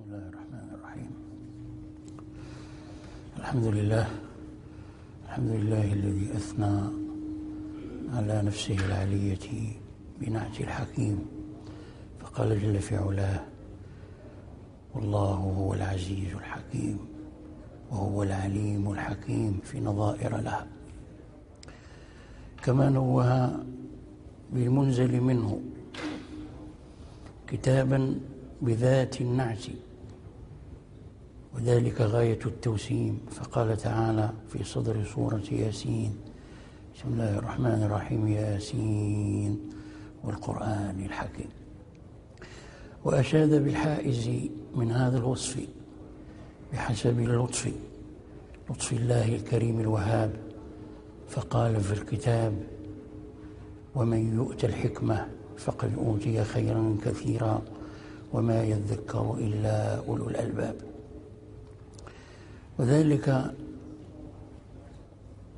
بسم الله الرحمن الرحيم. الحمد لله الحمد لله الذي أثنى على نفسه العلية بنعت الحكيم فقال جل في علاه والله هو العزيز الحكيم وهو العليم الحكيم في نظائر لها كما نوه بالمنزل منه كتابا بذات النعت. وذلك غاية التوسيم. فقال تعالى في صدر سورة ياسين بسم الله الرحمن الرحيم ياسين والقرآن الحكيم. وأشاد بالحائز من هذا الوصف بحسب اللطف لطف الله الكريم الوهاب. فقال في الكتاب ومن يؤت الحكمة فقد أوتي خيرا كثيرا وما يذكر إلا أولو الألباب. وذلك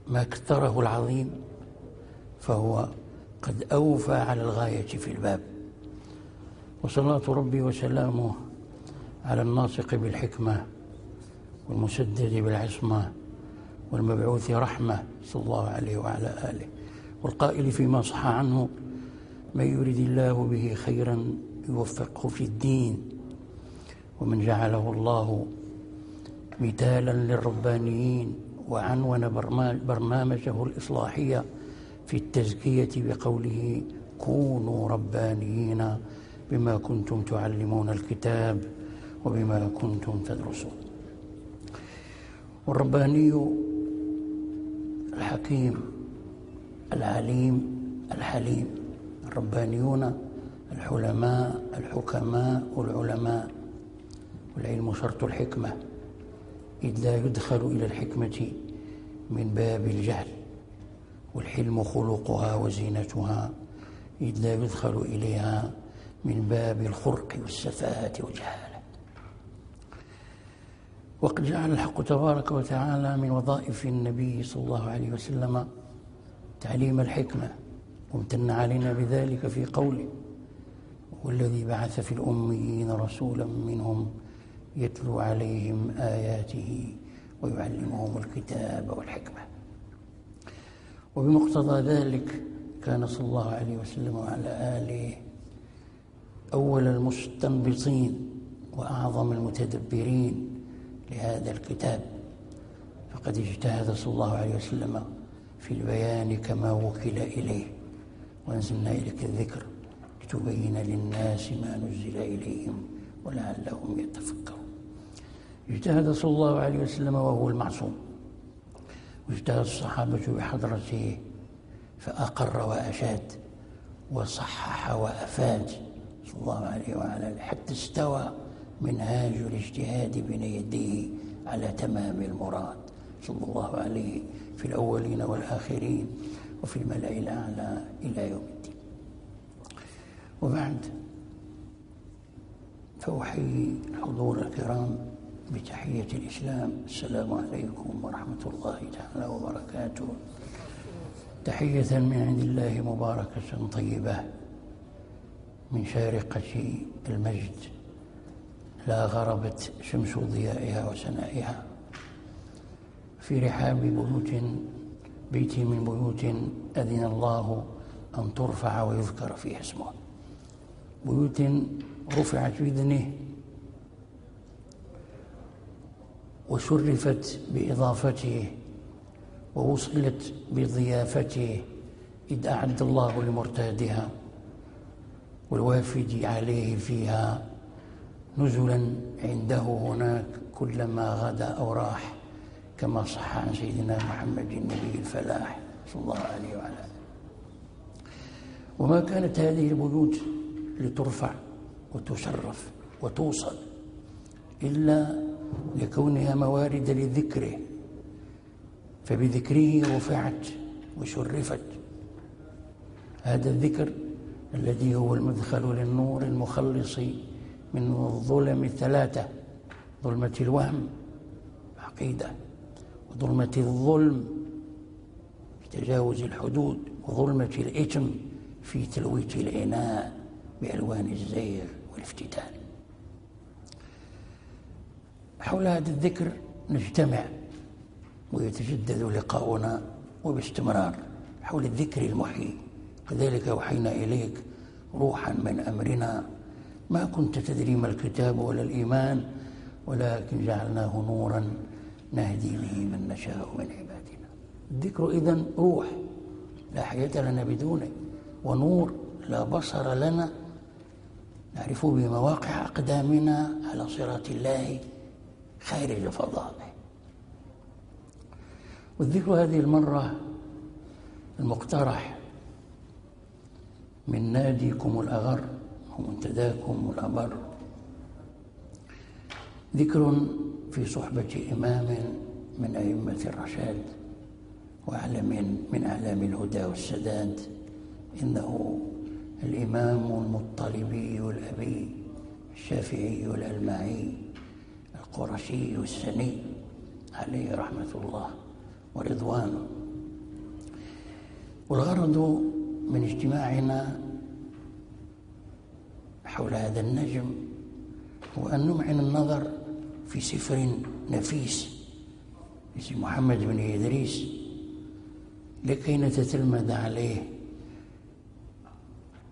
ما كثره العظيم فهو قد أوفى على الغاية في الباب. وصلاة ربي وسلامه على الناطق بالحكمة والمسدد بالعصمة والمبعوث رحمة صلى الله عليه وعلى آله. والقائل فيما صح عنه من يريد الله به خيرا يوفقه في الدين ومن جعله الله مثالا للربانيين وعنون برنامجه الإصلاحية في التزكية بقوله كونوا ربانيين بما كنتم تعلمون الكتاب وبما كنتم تدرسون. والرباني الحكيم العليم الحليم الربانيون الحلماء الحكماء والعلماء. والعلم شرط الحكمة. إذ لا يدخل إلى الحكمة من باب الجهل والحلم خلقها وزينتها إذ لا يدخل إليها من باب الخرق والسفاهة والجهالة. وقد جعل الحق تبارك وتعالى من وظائف النبي صلى الله عليه وسلم تعليم الحكمة وامتن علينا بذلك في قوله والذي بعث في الأميين رسولا منهم يتلو عليهم آياته ويعلمهم الكتاب والحكمة. وبمقتضى ذلك كان صلى الله عليه وسلم وعلى آله أول المستنبطين وأعظم المتدبرين لهذا الكتاب. فقد اجتهد صلى الله عليه وسلم في البيان كما وكل إليه وأنزلنا إليك الذكر لتبين للناس ما نزل إليهم ولعلهم يتفكرون. اجتهد صلى الله عليه وسلم وهو المعصوم. واجتهد الصحابة بحضرته فأقر وأشاد وصحح وأفاد صلى الله عليه وعلى حتى استوى منهاج الاجتهاد بين يديه على تمام المراد. صلى الله عليه في الأولين والآخرين وفي الملأ الأعلى إلى يوم الدين. وبعد فأحيي الحضور الكرام بتحية الإسلام السلام عليكم ورحمة الله تعالى وبركاته. تحية من عند الله مباركة طيبة من شارقة المجد. لا غربت شمس ضيائها وسنائها في رحاب بيوت بيت من بيوت أذن الله أن ترفع ويذكر فيها اسمه بيوت رفعت بإذنه وشرفت بإضافته ووصلت بضيافته إذ أعد الله لمرتادها والوافد عليه فيها نزلا عنده هناك كلما غدا أو راح كما صح عن سيدنا محمد النبي الفلاح صلى الله عليه وعلى آله. وما كانت هذه البيوت لترفع وتشرف وتوصل إلا لكونها موارد لذكره فبذكره رفعت وشرفت. هذا الذكر الذي هو المدخل للنور المخلص من الظلم الثلاثة ظلمة الوهم عقيدة وظلمة الظلم في تجاوز الحدود وظلمة الإثم في تلويث الإناء بألوان الزير والافتتان. حول هذا الذكر نجتمع ويتجدد لقاؤنا وباستمرار حول الذكر المحيي. كذلك أوحينا إليك روحا من أمرنا. ما كنت تدري ما الكتاب ولا الإيمان ولكن جعلناه نورا نهدي به من نشاء من عبادنا. الذكر إذن روح لا حياة لنا بدونه ونور لا بصر لنا. نعرف بمواقع أقدامنا على صراط الله. خارج فضائه والذكر هذه المرة المقترح من ناديكم الأغر ومنتداكم الأبر. ذكر في صحبة إمام من أئمة الرشاد وأعلم من أعلام الهدى والسداد إنه الإمام المطلبي الأبي الشافعي الألمعي القرشي السني عليه رحمة الله ورضوانه. والغرض من اجتماعنا حول هذا النجم هو أن نمعن النظر في سفر نفيس اسم محمد بن إدريس لكي نتتلمذ عليه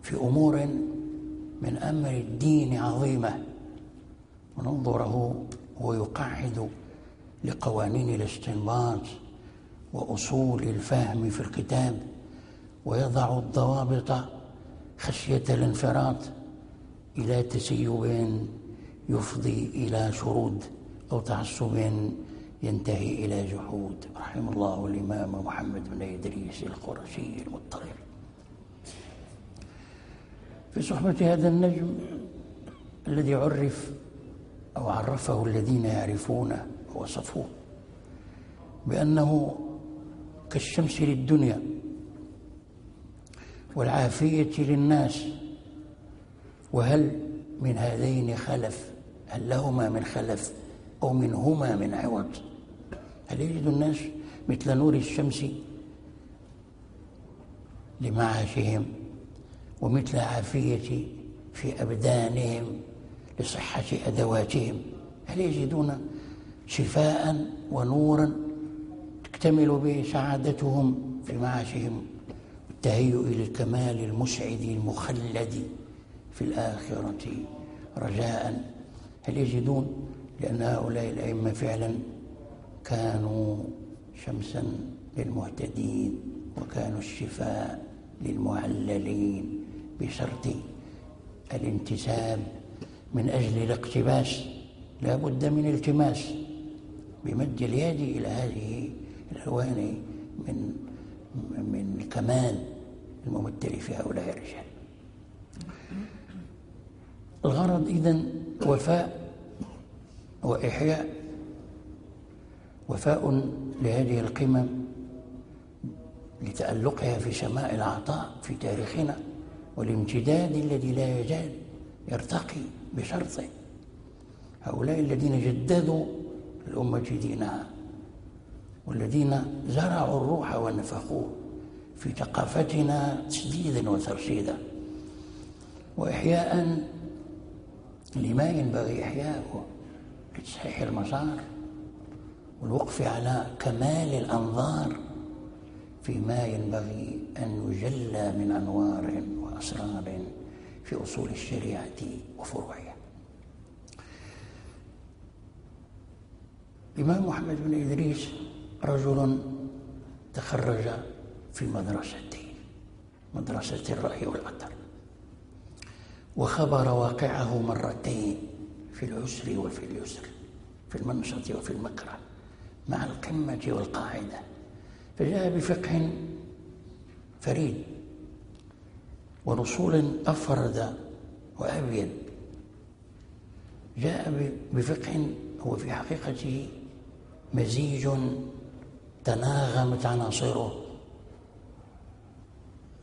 في أمور من أمر الدين عظيمة. وننظره ويقعد لقوانين الاستنباط وأصول الفهم في الكتاب ويضع الضوابط خشية الانفراد إلى تسيب يفضي إلى شرود أو تعصب ينتهي إلى جحود. رحم الله الإمام محمد بن إدريس القرشي المضطرب في صحبة هذا النجم الذي عرف أو عرفه الذين يعرفونه ووصفوه بأنه كالشمس للدنيا والعافية للناس وهل من هذين خلف؟ هل لهما من خلف أو منهما من عوض؟ هل يجد الناس مثل نور الشمس لمعاشهم ومثل عافية في أبدانهم؟ لصحة أدواتهم. هل يجدون شفاء ونورا تكتمل به سعادتهم في معاشهم؟ التهيؤ إلى الكمال المسعد المخلد في الآخرة رجاء. هل يجدون لأن هؤلاء الأئمة فعلا كانوا شمسا للمهتدين وكانوا الشفاء للمعللين بشرط الانتساب من أجل الاقتباس لا بد من التماس بمد اليد إلى هذه الألوان من من الكمال الممثل في هؤلاء الرجال. الغرض إذن وفاء وإحياء وفاء لهذه القمم لتألقها في سماء العطاء في تاريخنا والامتداد الذي لا يزال يرتقي بشرطه هؤلاء الذين جددوا الأمة دينها والذين زرعوا الروح ونفخوه في ثقافتنا تسديدا وترشيدا وإحياء لما ينبغي إحياؤه لتصحيح المسار والوقف على كمال الأنظار فيما ينبغي أن يجلى من أنوار وأسرار في أصول الشريعة وفروعها. الإمام محمد بن إدريس رجل تخرج في مدرستين مدرسة الرأي والأثر وخبر واقعه مرتين في العسر وفي اليسر في المنشط وفي المكره مع القمة والقاعدة. فجاء بفقه فريد ونصول أفرد وأبين. جاء بفقه هو في حقيقته مزيج تناغمت عناصره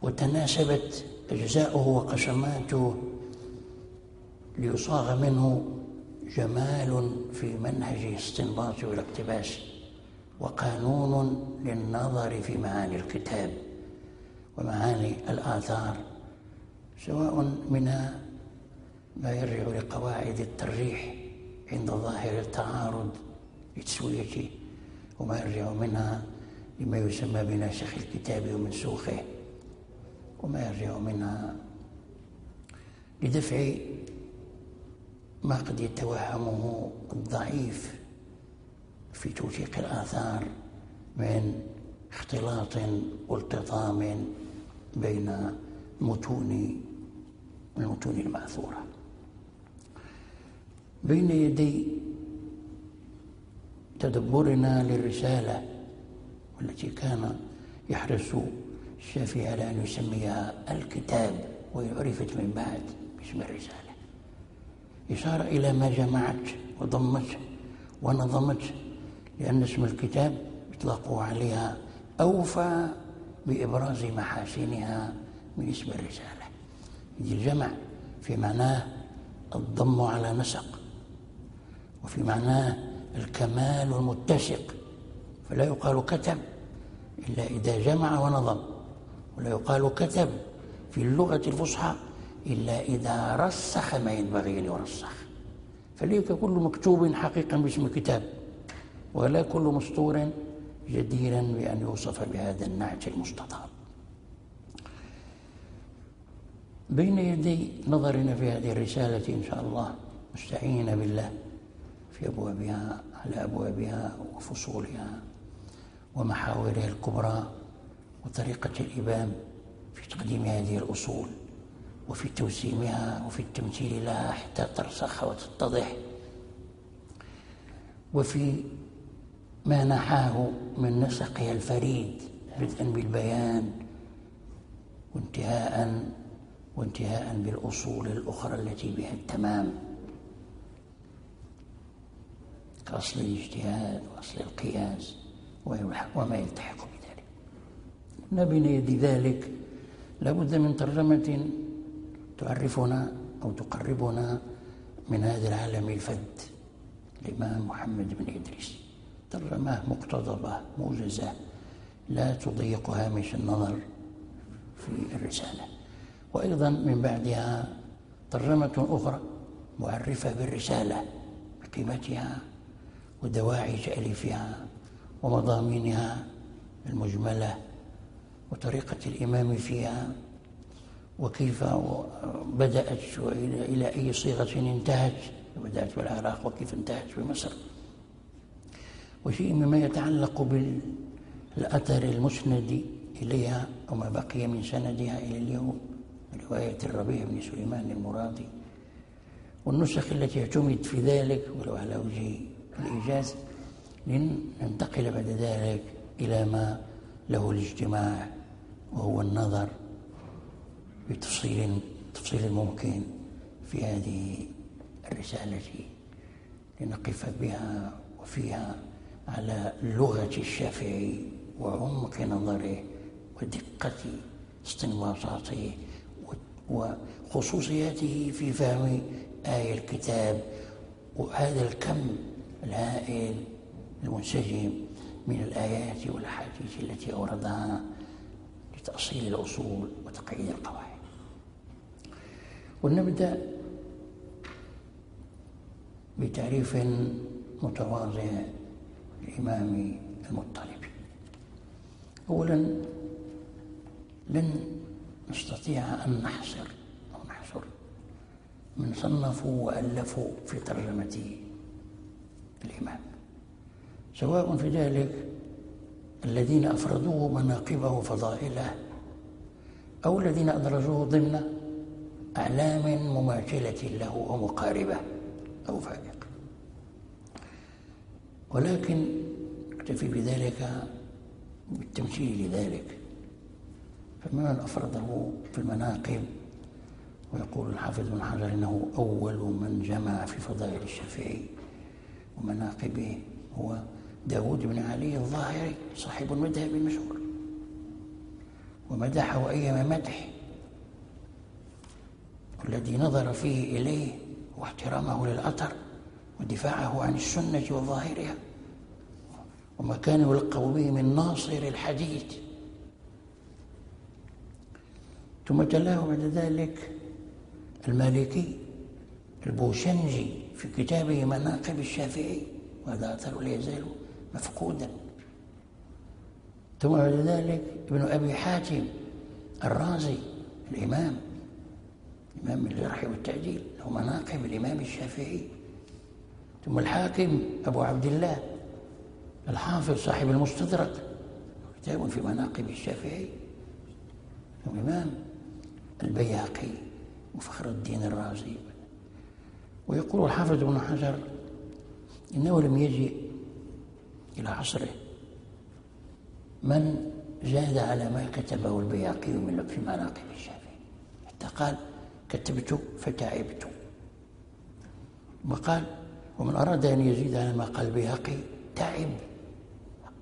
وتناسبت أجزاؤه وقسماته ليصاغ منه جمال في منهج الاستنباط والاقتباس وقانون للنظر في معاني الكتاب ومعاني الآثار. سواء منها ما يرجع لقواعد الترجيح عند ظاهر التعارض لتسويته وما يرجع منها لما يسمى بناسخ الكتاب ومنسوخه وما يرجع منها لدفع ما قد يتوهمه الضعيف في توثيق الآثار من اختلاط والتطام بين متون المتون المأثورة بين يدي تدبرنا للرسالة والتي كان يحرص الشافعي على أن يسميها الكتاب وعرفت من بعد باسم الرسالة. إشارة إلى ما جمعت وضمت ونظمت لأن اسم الكتاب إطلاقه عليها أوفى بإبراز محاسنها من اسم الرسالة. الجمع في معناه الضم على نسق وفي معناه الكمال المتسق فلا يقال كتب إلا إذا جمع ونظم ولا يقال كتب في اللغة الفصحى إلا إذا رسخ ما ينبغي أن يرسخ فليك كل مكتوب حقيقا باسم كتاب ولا كل مسطور جديرا بأن يوصف بهذا النعت المستطاب. بين يدي نظرنا في هذه الرسالة إن شاء الله. مستعينة بالله في أبوابها على أبوابها وفصولها ومحاورها الكبرى وطريقة الإمام في تقديم هذه الأصول وفي توسيمها وفي التمثيل لها حتى ترسخ وتتضح وفي ما نحاه من نسقها الفريد بدءا بالبيان وانتهاء وانتهاء بالأصول الأخرى التي بها التمام. كأصل الاجتهاد وأصل القياس وما يلتحق بذلك. ما بين يد ذلك لابد من ترجمة تعرفنا أو تقربنا من هذا العالم الفذ الإمام محمد بن إدريس. ترجمة مقتضبة موجزة لا تضيق هامش النظر في الرسالة. وأيضا من بعدها ترجمة أخرى معرفة بالرسالة بقيمتها ودواعي تأليفها ومضامينها المجملة وطريقة الإمام فيها وكيف بدأت إلى أي صيغة انتهت بدأت بالعراق وكيف انتهت في مصر وشيء مما يتعلق بالأثر المسند إليها وما بقي من سندها إلى اليوم. رواية الربيع بن سليمان المرادي والنسخ التي اعتمد في ذلك ولو على وجه الإيجاز لننتقل بعد ذلك إلى ما له الاجتماع وهو النظر بتفصيل تفصيل ممكن في هذه الرسالة لنقف بها وفيها على لغة الشافعي وعمق نظره ودقة استنباطاته وخصوصياته في فهم آية الكتاب وهذا الكم الهائل المنسجم من الآيات والأحاديث التي أوردها لتأصيل الأصول وتقعيد القواعد. ولنبدأ بتعريف متواضع الإمام المطلب. أولا لن نستطيع أن نحصر أو نحصر. من صنفوا وألفوا في ترجمة الإمام سواء في ذلك الذين أفردوه مناقبه وفضائله أو الذين أدرجوه ضمن أعلام مماثلة له أو مقاربة أو فائقة ولكن اكتفي بذلك بالتمثيل لذلك. فمن أفرده في المناقب؟ ويقول الحافظ بن حجر إنه أول من جمع في فضائل الشافعي ومناقبه هو داود بن علي الظاهري صاحب المذهب المشهور. ومدحه أيام مدح والذي نظر فيه إليه واحترامه للأثر ودفاعه عن السنة وظاهرها وما كان يلقب به من ناصر الحديث. ثم تلاه بعد ذلك المالكي البوشنجي في كتابه مناقب الشافعي وهذا أثر لا يزال مفقودا. ثم بعد ذلك ابن أبي حاتم الرازي الإمام إمام الجرح والتعديل له مناقب الإمام الشافعي. ثم الحاكم أبو عبد الله الحافظ صاحب المستدرك كتاب في مناقب الشافعي. الإمام البياقي وفخر الدين الرازي. ويقول الحافظ ابن حجر إنه لم يجي إلى عصره. من زاد على ما كتبه البياقي من في مناقب الشافعي. حتى قال كتبت فتعبت. وقال ومن أراد أن يزيد على ما قال البيهقي تعب.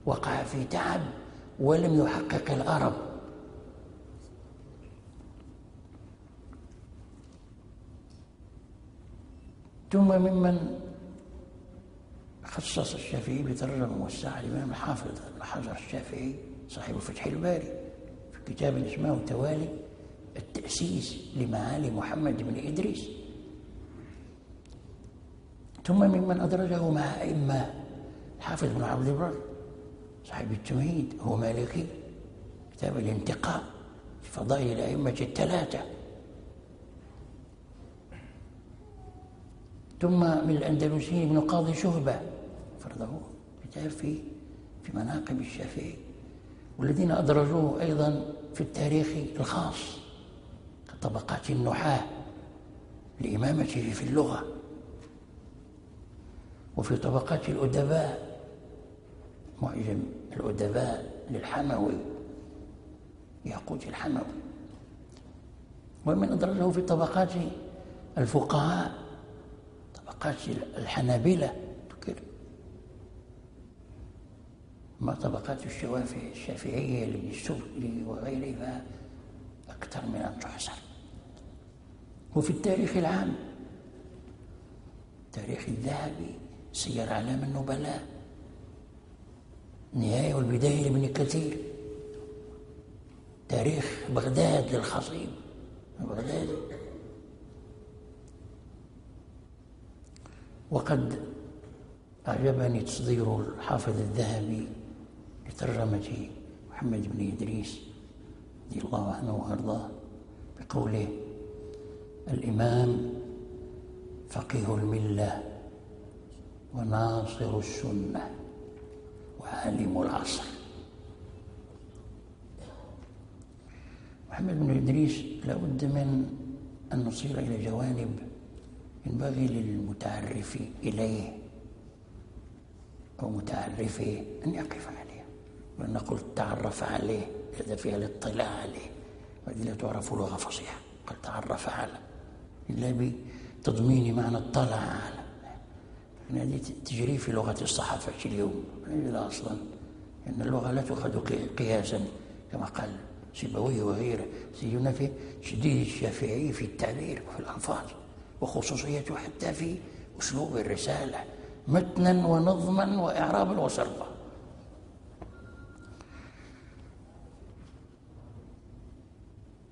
وقع في تعب ولم يحقق الأرب. ثم ممن خصص الشافعي بترجمة موسعة الإمام الحافظ ابن حجر الشافعي صاحب فتح الباري في كتاب اسمه توالي التأسيس لمعالي محمد بن إدريس. ثم ممن أدرجه مع أئمة الحافظ بن عبد البر صاحب التمهيد هو مالكي كتاب الانتقاء في فضائل الأئمة الثلاثة. ثم من الأندلسيين ابن قاضي شهبة فرضه كتاب في في مناقب الشافعي والذين أدرجوه أيضا في التاريخ الخاص كطبقات النحاة لإمامته في اللغة وفي طبقات الأدباء معجم الأدباء للحموي ياقوت الحموي. ومن أدرجه في طبقات الفقهاء طبقات الحنابلة. تكر ما طبقات الشوافع الشافعية لابن السبكي وغيرها أكثر من أن تحصر وفي التاريخ العام التاريخ الذهبي سير أعلام النبلاء النهاية والبداية لابن كثير. تاريخ بغداد للخطيب. بغداد وقد أعجبني تصدير الحافظ الذهبي لترجمة محمد بن إدريس رضي الله عنه وأرضاه بقوله الإمام فقيه الملة وناصر السنة وعالم العصر. محمد بن إدريس لابد من أن نصير إلى جوانب ينبغي للمتعرف إليه أو متعرفه أن يقف عليها وأن نقول تعرف عليه هذا فيها الاطلاع عليه. وهذه لا تعرف لغة فصيحة قد تعرف على إلا بتضمين معنى اطلع على هذه تجري في لغة الصحافة اليوم. لا أصلا إن اللغة لا تؤخذ قياسا كما قال سيبويه وغيره. سيدنا في شديد الشافعي في التعبير وفي الألفاظ. وخصوصيته حتى في أسلوب الرسالة متنا ونظما وإعرابا وصرفا.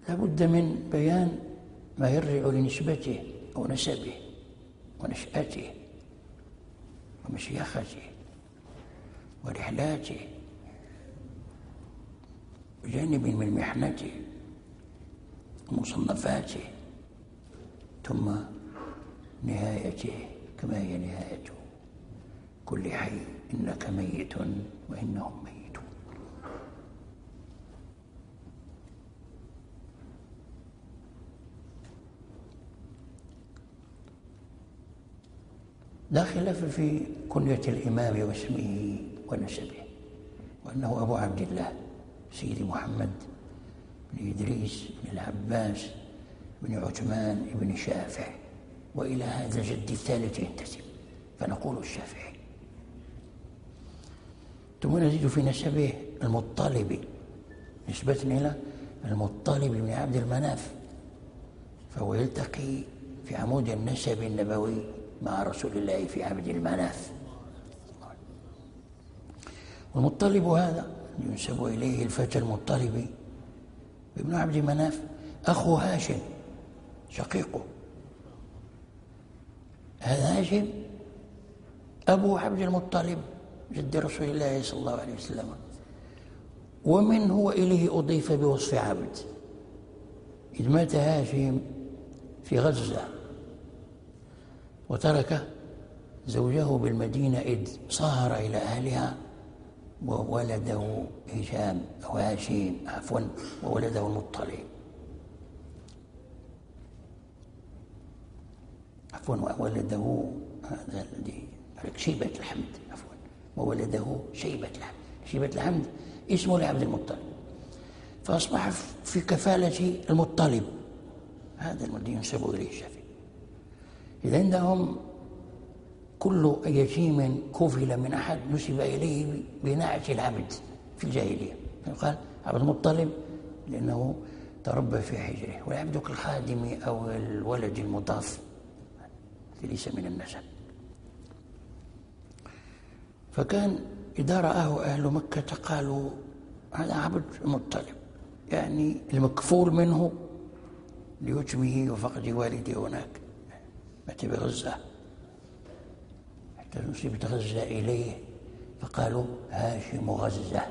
لابد من بيان ما يرجع لنسبته أو نسبه ونشأته ومشيخته ورحلاته وجانب من محنته ومصنفاته ثم نهايته كما هي نهايته. كل حي إنك ميت وإنهم ميتون. لا خلاف في كنية الإمام واسمه ونسبه وأنه أبو عبد الله سيدي محمد بن إدريس بن العباس بن عثمان بن شافع وإلى هذا الجد الثالث ينتسب فنقول الشافعي. ثم نزيد في نسبه المطلب نسبة إلى المطلب بن عبد المناف فهو يلتقي في عمود النسب النبوي مع رسول الله في عبد المناف. والمطلب هذا ينسب إليه الفتى المطلبي ابن عبد مناف أخو هاشم. شقيقه. هاشم أبو عبد المطلب جد رسول الله صلى الله عليه وسلم. ومن هو إليه أضيف بوصف عبد. إذ مات هاشم في غزة وترك زوجه بالمدينة إذ صهر إلى أهلها وولده هشام أو هاشم عفوا وولده المطلب. عفوا وولده هذا الذي شيبة الحمد عفوا. وولده شيبة الحمد. شيبة الحمد اسمه لعبد المطلب. فأصبح في كفالة المطلب. هذا الذي ينسب إليه الشافعي. إذا عندهم كل يتيم كفل من أحد نسب إليه بنعت العبد في الجاهلية. يقال عبد المطلب لأنه تربى في حجره. والعبد كالخادم أو الولد المضاف. ليس من النسب. فكان إذا رآه أهل مكة قالوا هذا عبد المطلب يعني المكفول منه ليتمه وفقد والده هناك. مات بغزة. حتى نسبت غزة إليه فقالوا هاشم غزة.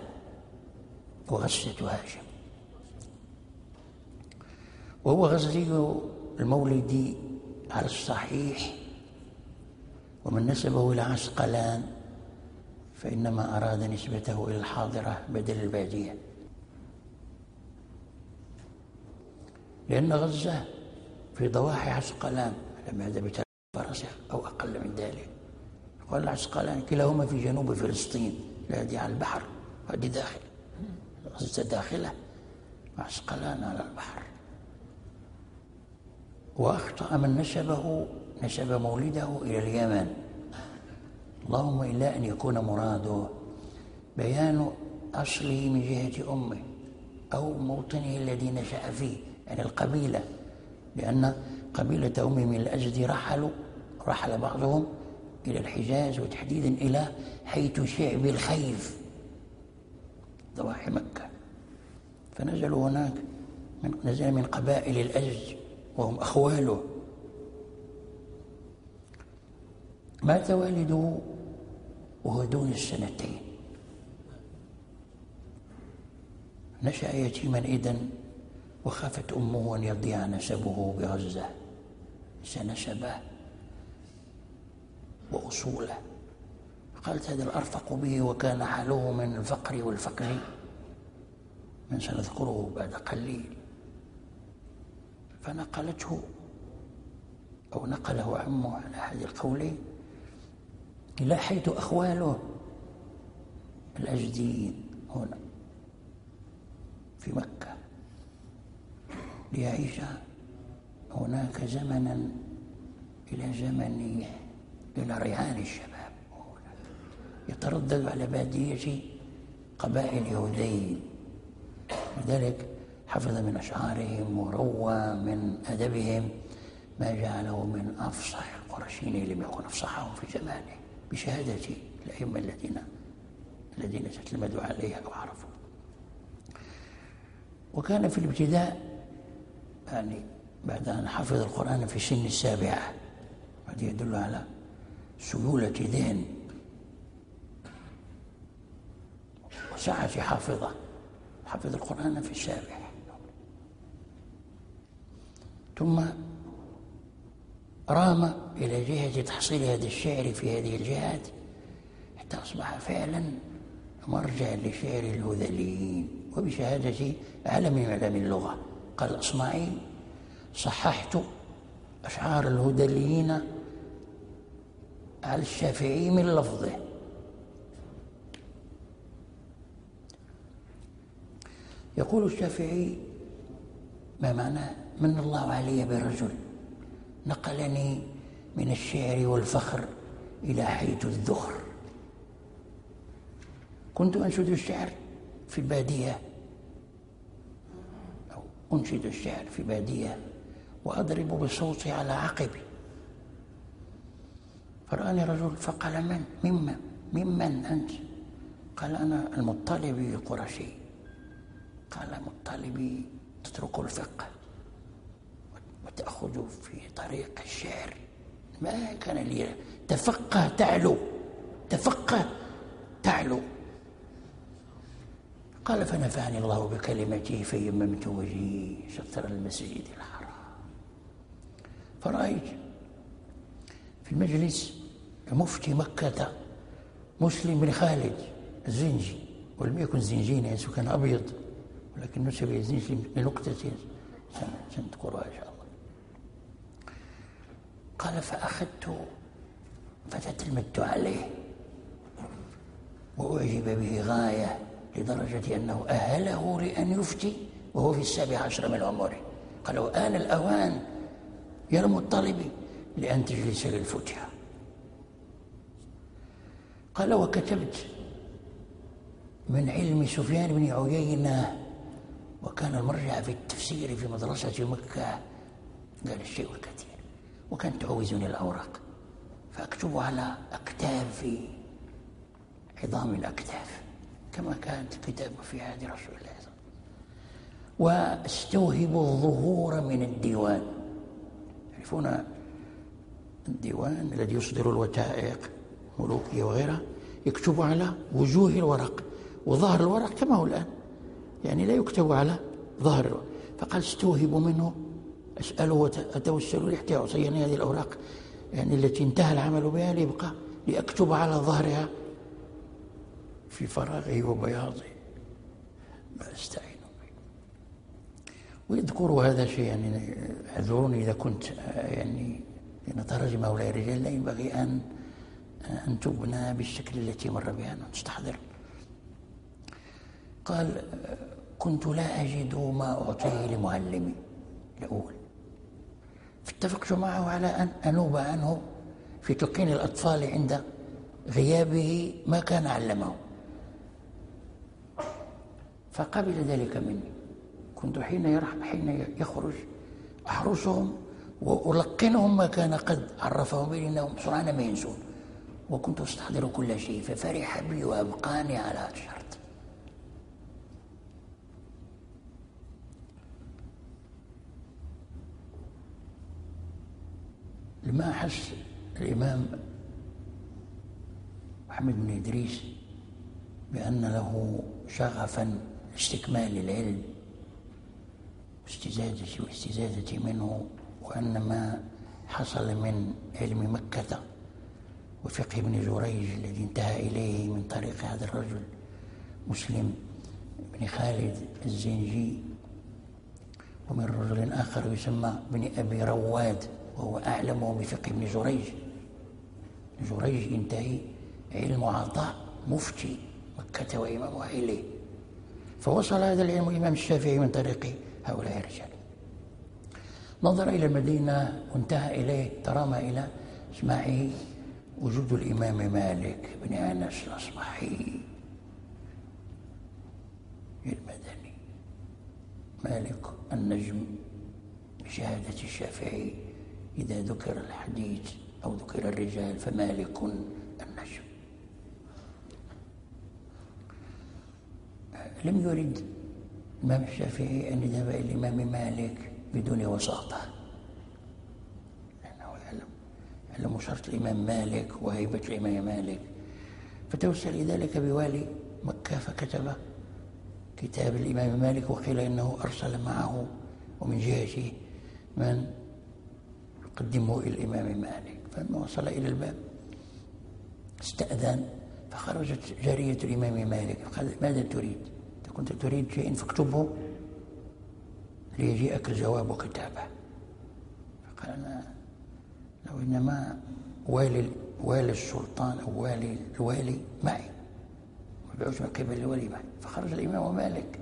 وغزة هاشم. وهو غزي المولد على الصحيح. ومن نسبه إلى عسقلان فإنما أراد نسبته إلى الحاضرة بدل البادية. لأن غزة في ضواحي عسقلان لما هذا بثلاث فرسخ أو أقل من ذلك. قال عسقلان كلاهما في جنوب فلسطين هذه على البحر هذه داخل. غزة داخلة عسقلان على البحر. وأخطأ من نسبه نسب مولده إلى اليمن. اللهم إلا أن يكون مراده. بيان أصله من جهة أمه أو موطنه الذي نشأ فيه يعني القبيلة. لأن قبيلة أمه من الأزد رحلوا رحل بعضهم إلى الحجاز وتحديدا إلى حيث شعب الخيف. ضواحي مكة. فنزلوا هناك من نزل من قبائل الأزد وهم أخواله. مات والده وهو دون السنتين. نشأ يتيما إذن وخافت أمه أن يضيع نسبه بغزة. نسبه وأصوله. قالت هذا الأرفق به وكان حاله من الفقر والفقر. من سنذكره بعد قليل. فنقلته أو نقله عمه على أحد القولين إلى حيث أخواله الأجديين هنا في مكة. ليعيش هناك زمنا إلى زمن إلى ريعان الشباب. يتردد على بادية قبائل يهودين لذلك حفظ من أشعارهم وروى من أدبهم ما جعله من أفصح القرشيين لم يكن أفصحهم في زمانه. بشهادة الأئمة الذين الذين تتلمذوا عليها أو وكان في الابتداء يعني بعد أن حفظ القرآن في سن السابعة هذا يدل على سيولة ذهن وسعة حافظة حفظ القرآن في السابع ثم رام إلى جهة تحصيل هذا الشعر في هذه الجهات حتى أصبح فعلا مرجع لشعر الهذليين. وبشهادة علم من علم اللغة قال الأصمعي صححت أشعار الهذليين على الشافعي من لفظه. يقول الشافعي ما معناه؟ من الله علي برجل. نقلني من الشعر والفخر إلى حيث الذخر. كنت أنشد الشعر في البادية. أو أنشد الشعر في بادية وأضرب بصوتي على عقبي. فرآني رجل فقال من؟ ممن ممن أنت؟ قال أنا المطلبي القرشي قال مطلبي تترك الفقه. وتأخذ في طريق الشعر. ما كان لي تفقه تعلو تفقه تعلو. قال فنفعني الله بكلمته فيممت وجهي شطر المسجد الحرام. فرأيت في المجلس مفتي مكة مسلم بن خالد الزنجي ولم يكن زنجيا يعني كان أبيض ولكن نسب الزنجي لنقطة سنذكرها إن شاء الله قال فأخذت فتتلمذت عليه. وأعجب به غاية لدرجة أنه أهله لأن يفتي وهو في السابع عشر من عمره. قال وآن الأوان يا المطلب لأن تجلس للفتيا قال وكتبت من علم سفيان بن عيينة وكان المرجع في التفسير في مدرسة مكة. قال الشيء الكثير وكانت تعوزني الأوراق. فأكتب على أكتاف عظام الأكتاف كما كانت الكتابة في عهد رسول الله صلى وأستوهب الظهور من الديوان. يعرفون الديوان الذي يصدر الوثائق ملوكية وغيرها يكتب على وجوه الورق. وظهر الورق كما هو الآن. يعني لا يكتب على ظهر الورق. فقال استوهب منه أسأله وأتوسل لاحتياطي يعني هذه الأوراق. يعني التي انتهى العمل بها ليبقى لأكتب على ظهرها في فراغه وبياضه. ما أستعين به. ويذكروا هذا شيء يعني أعذروني إذا كنت يعني لأن تراجم هؤلاء الرجال. لا ينبغي أن أن تبنى بالشكل التي مر بها. نستحضر قال كنت لا أجد ما أعطيه لمعلمي. الأول. فاتفقت معه على أن أنوب عنه في تلقين الأطفال عند غيابه ما كان علمه. فقبل ذلك مني. كنت حين يرح حين يخرج أحرسهم وألقنهم ما كان قد عرفهم به لأنهم سرعان ما ينسون. وكنت أستحضر كل شيء ففرح بي وأبقاني على هذا لما أحس الإمام محمد بن إدريس بأن له شغفا لاستكمال العلم واستزادة واستزادة منه وأن ما حصل من علم مكة وفقه ابن جريج الذي انتهى إليه من طريق هذا الرجل مسلم بن خالد الزنجي ومن رجل آخر يسمى بن أبي رواد. وهو أعلمه بفقه ابن جريج. جريج ينتهي علم عطاء مفتي مكة وإمامها إليه فوصل هذا العلم الإمام الشافعي من طريق هؤلاء الرجال. نظر إلى المدينة وانتهى إليه ترامى إلى إسماعه وجود الإمام مالك بن أنس الأصبحي المدني. مالك النجم بشهادة الشافعي. إذا ذكر الحديث أو ذكر الرجال فمالك النجم لم يرد الإمام الشافعي أن يذهب إلى الإمام مالك بدون وساطة. لأنه يعلم يعلم شرط الإمام مالك وهيبة الإمام مالك. فتوسل لذلك بوالي مكة فكتب كتاب الإمام مالك وقيل إنه أرسل معه ومن جهته من يقدمه إلى الإمام مالك. فلما وصل إلى الباب استأذن فخرجت جارية الإمام مالك. قالت ماذا تريد؟ كنت تريد شيء فاكتبه ليجيئك الجواب كتابه. فقال أنا لو إنما والي والي السلطان أو والي الوالي معي مدعوش من قبل الولي معي. فخرج الإمام مالك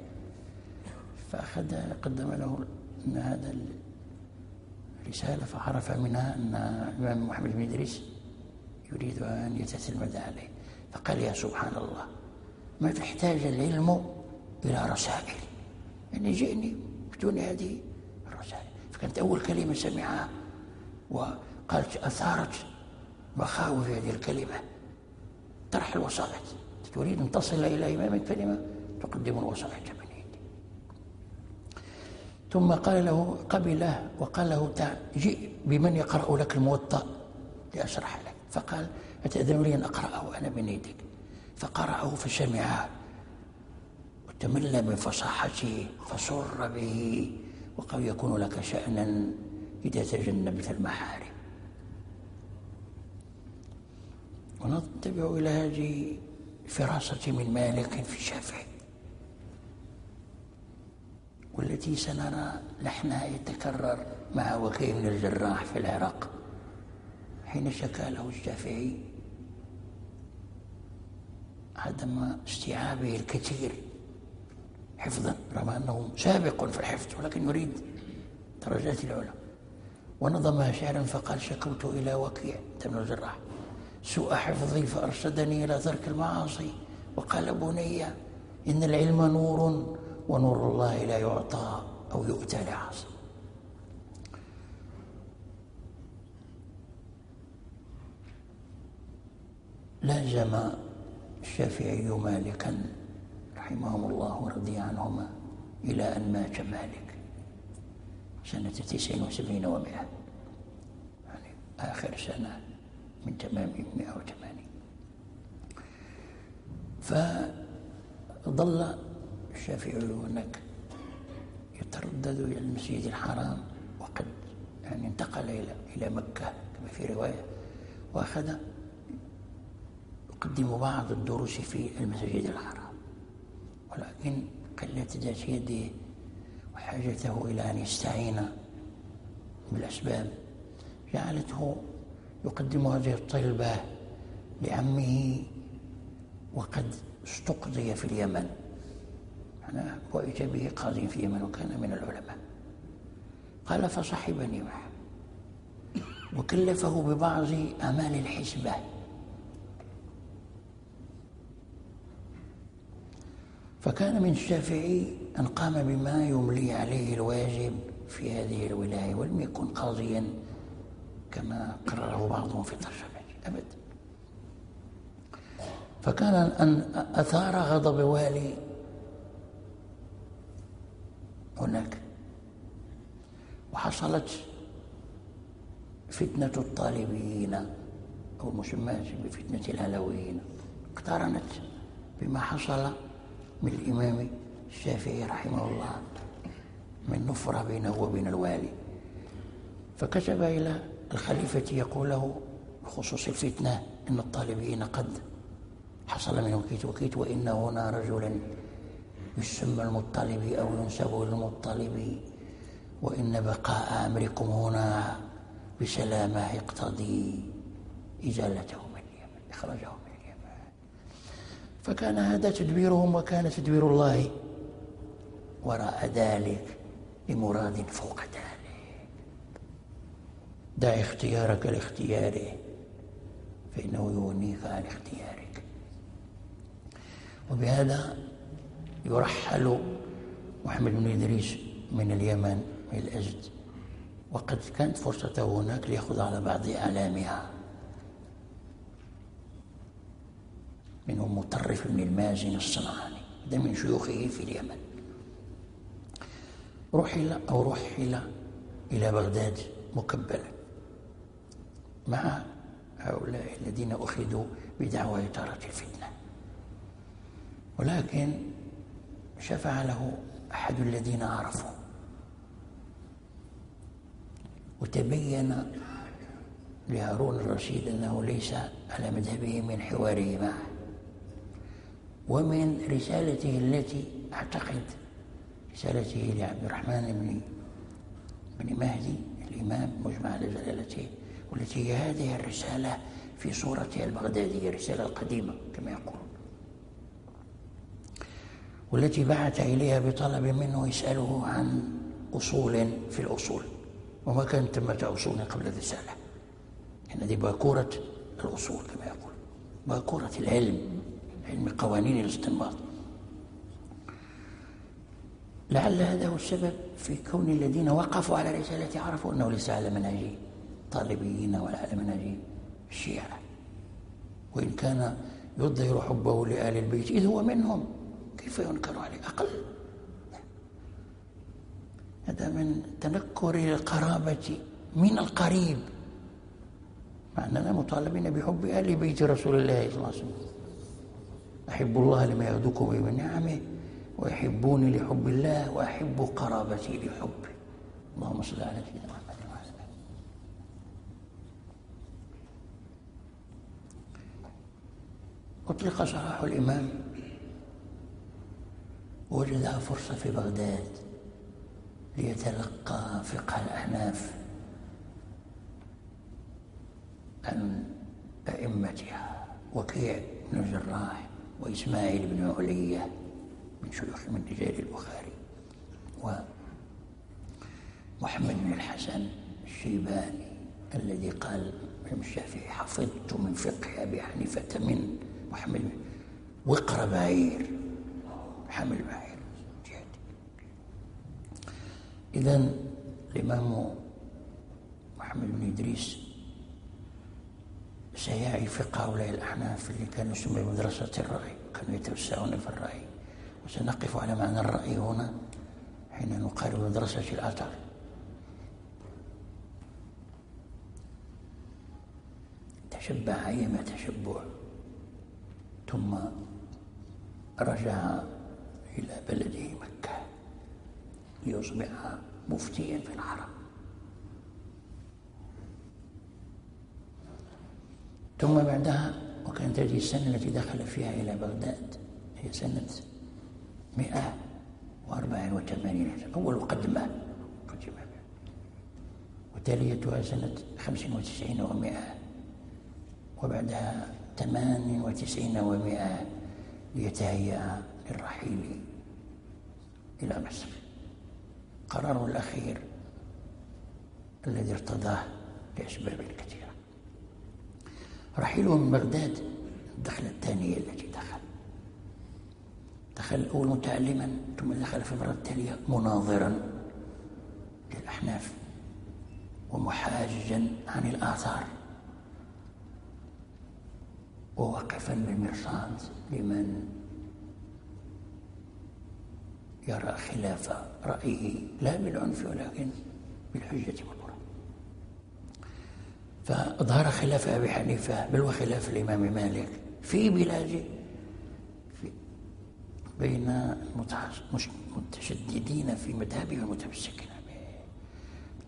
فأخذ قدم له أن هذا رسالة فعرف منها أن الإمام محمد بن إدريس يريد أن يتتلمذ عليه فقال يا سبحان الله ما تحتاج العلم إلى رسائل؟ يعني جئني بدون هذه الرسائل. فكانت أول كلمة سمعها وقالت أثارت مخاوف هذه الكلمة. طرح الوسائط تريد أن تصل إلى إمام كلمة تقدم الوسائط ثم قال له قبله وقال له تعال جئ بمن يقرأ لك الموطأ. لأشرح لك. فقال أتأذن لي أن أقرأه أنا بين يديك فقرأه فسمعه وتملى من فصاحته فسر به. وقد يكون لك شأنا إذا تجنبت المحارم. ونتبع إلى هذه الفراسة من مالك في الشافعي والتي سنرى لحنها يتكرر مع وكيع بن الجراح في العراق. حين شكى له الشافعي عدم استيعابه الكثير حفظا رغم أنه سابق في الحفظ ولكن يريد درجات العلى ونظمها شعرا فقال شكوت إلى وكيع بن الجراح. سوء حفظي فأرشدني إلى ترك المعاصي. وقال بني إن العلم نور ونور الله لا يعطى أو يؤتى لعاصي لازم الشافعي مالكا رحمهم الله ورضي عنهما إلى أن مات مالك سنة تسع وسبعين ومائة يعني آخر سنة من تمام مئة وثمانين. فظل الشافعي هناك يتردد إلى المسجد الحرام وقد يعني انتقل إلى إلى مكة كما في رواية. وأخذ يقدم بعض الدروس في المسجد الحرام. ولكن قلة ذات يده وحاجته إلى أن يستعين بالأسباب. جعلته يقدم هذه الطلبة لعمه وقد استقضي في اليمن. أنا وإتى به قاضي في اليمن وكان من العلماء. قال فصحبني معه وكلفه ببعض أعمال الحسبة. فكان من الشافعي أن قام بما يملي عليه الواجب في هذه الولاية ولم يكن قاضيا كما قرره بعضهم في ترجمته أبدا. فكان أن أثار غضب والي هناك. وحصلت فتنة الطالبين أو المسماة بفتنة الهلويين. اقترنت بما حصل من الإمام الشافعي رحمه الله من نفرة بينه وبين الوالي. فكتب إلى الخليفة يقول له بخصوص الفتنة إن الطالبين قد حصل منهم كيت وكيت وإن هنا رجلا يسمى المطلب أو ينسب للمطلب وإن بقاء أمركم هنا بسلامة يقتضي إزالته من اليمن إخراجه من اليمن. فكان هذا تدبيرهم وكان تدبير الله. وراء ذلك لمراد فوق ذلك. دع اختيارك لاختياره فإنه يغنيك عن اختيارك. وبهذا يرحل محمد بن إدريس من اليمن من الأزد وقد كانت فرصته هناك ليأخذ على بعض أعلامها منهم مطرف بن المازن الصنعاني ده من شيوخه في اليمن. رحل أو رحل إلى بغداد مكبلا مع هؤلاء الذين أخذوا بدعوى إثارة الفتنة. ولكن شفع له أحد الذين عرفوا وتبين لهارون الرشيد أنه ليس على مذهبه من حواره معه ومن رسالته التي أعتقد رسالته لعبد الرحمن بن بن مهدي الإمام مجمع على جلالته والتي هي هذه الرسالة في صورتها البغدادية الرسالة القديمة كما يقولون. والتي بعث إليها بطلب منه يسأله عن أصول في الأصول وما كانت ثمة أصول قبل الرسالة. إن هذه باكورة الأصول كما يقول باكورة العلم علم قوانين الاستنباط. لعل هذا هو السبب في كون الذين وقفوا على رسالته عرفوا أنه ليس على منهج طالبيين ولا على منهج الشيعة. وإن كان يظهر حبه لآل البيت إذ هو منهم. كيف ينكر عليه أقل. هذا من تنكر القرابة من القريب. مع أننا مطالبين بحب أهل بيت رسول الله صلى الله عليه وسلم. أحب الله لما يغدوكم من نعمه ويحبوني لحب الله وأحب قرابتي لحبه اللهم صل على سيدنا محمد وعلى آله أطلق صلاح الإمام. وجدها فرصة في بغداد ليتلقى فقه الأحناف عن أئمتها وكيع بن الجراح وإسماعيل بن علية من شيوخ من رجال البخاري ومحمد بن الحسن الشيباني الذي قال الشافعي حفظت من فقه أبي حنيفة من محمد وقر بعير. حمل بعير إذا الإمام محمد بن إدريس سيعي فقه هؤلاء الأحناف اللي كانوا يسمى مدرسة الرأي كانوا يتوسعون في الرأي. وسنقف على معنى الرأي هنا حين نقارب مدرسة الأثر. تشبع أيما تشبع ثم رجع إلى بلده مكة ليصبح مفتيا في الحرم ثم بعدها وكانت هذه السنة التي دخل فيها إلى بغداد هي سنة مئة وأربع وثمانين. أول قدمة. قدمة. وتاليتها سنة خمس وتسعين ومئة. وبعدها ثمان وتسعين ومئة. ليتهيأ للرحيل إلى مصر. قراره الأخير الذي ارتضاه لأسباب كثيرة. رحيله من بغداد الدخلة الثانية التي دخل. دخل الأول متعلما ثم دخل في المرة التالية مناظرا للأحناف ومحاججا عن الآثار. وواقفا بالمرصاد لمن يرى خلاف رأيه. لا بالعنف ولكن بالحجة والبرهان فأظهر خلاف أبي حنيفة بل وخلاف الإمام مالك في بلاده في بين المتشددين في مذهبه والمتمسكين به.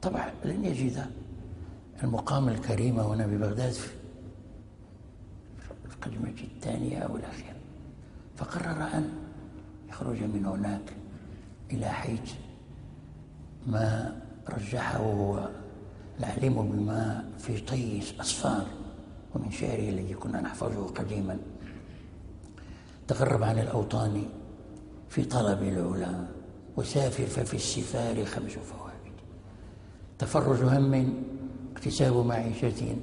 طبعا لن يجد المقام الكريم هنا ببغداد في القدمة الثانية أو الأخيرة. فقرر أن يخرج من هناك. إلى حيث ما رجحه العليم بما في طي أصفار ومن شعره الذي كنا نحفظه قديما. تغرب عن الأوطان في طلب العلا وسافر ففي السفار خمس فوائد. تفرج هم اكتساب معيشة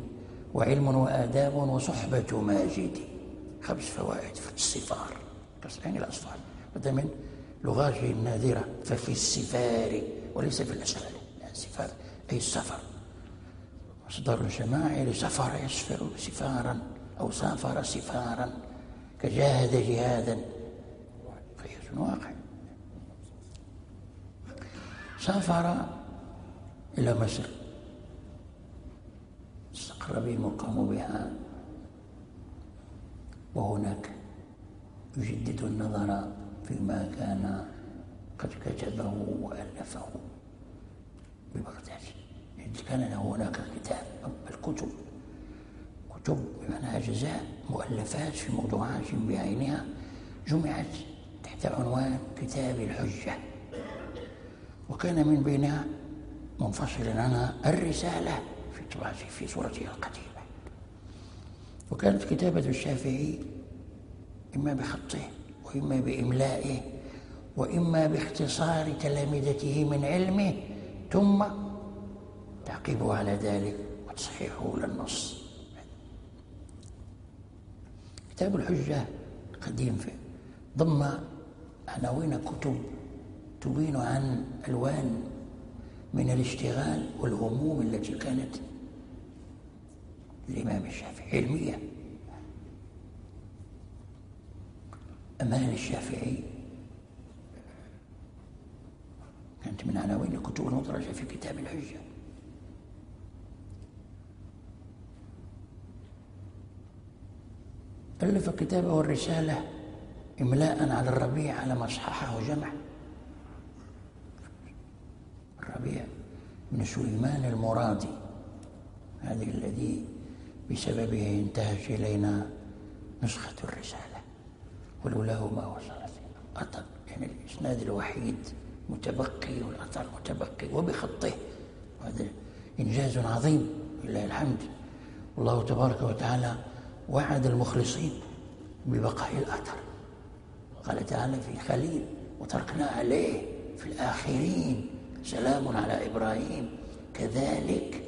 وعلم وآداب وصحبة ماجد. خمس فوائد في السفار. يعني الأصفار. بدأ من؟ لغاته النادرة ففي السفار وليس في الأسفل السفار أي السفر مصدر جماعي لسفر يسفر سفارا أو سافر سفارا كجاهد جهادا. قياس واقع سافر إلى مصر. استقر به المقام بها. وهناك يجدد النظر فيما كان قد كتبه وألفه. ببغداد كان له هناك كتاب الكتب. كتب بمعنى أجزاء مؤلفات في موضوعات بعينها جمعت تحت عنوان كتاب الحجة. وكان من بينها منفصلا عنها الرسالة في طبعته في صورتها القديمة. وكانت كتابة الشافعي إما بخطه وإما بإملائه وإما باختصار تلامذته من علمه ثم تعقيبه على ذلك وتصحيحه للنص كتاب الحجة قديم في ضم عناوين كتب تبين عن ألوان من الاشتغال والهموم التي كانت الإمام الشافعي علمية. أمال الشافعي. كانت من عناوين الكتب المدرجة في كتاب الحجة. ألف كتابه الرسالة إملاء على الربيع على ما صححه جمع. الربيع بن سليمان المرادي. هذا الذي بسببه انتهت إلينا نسخة الرسالة. ولولاه ما وصلت أطل يعني الإسناد الوحيد متبقي والأثر متبقي وبخطه. وهذا إنجاز عظيم لله الحمد. والله تبارك وتعالى وعد المخلصين ببقاء الأثر. قال تعالى في خليل وتركنا عليه في الآخرين سلام على إبراهيم. كذلك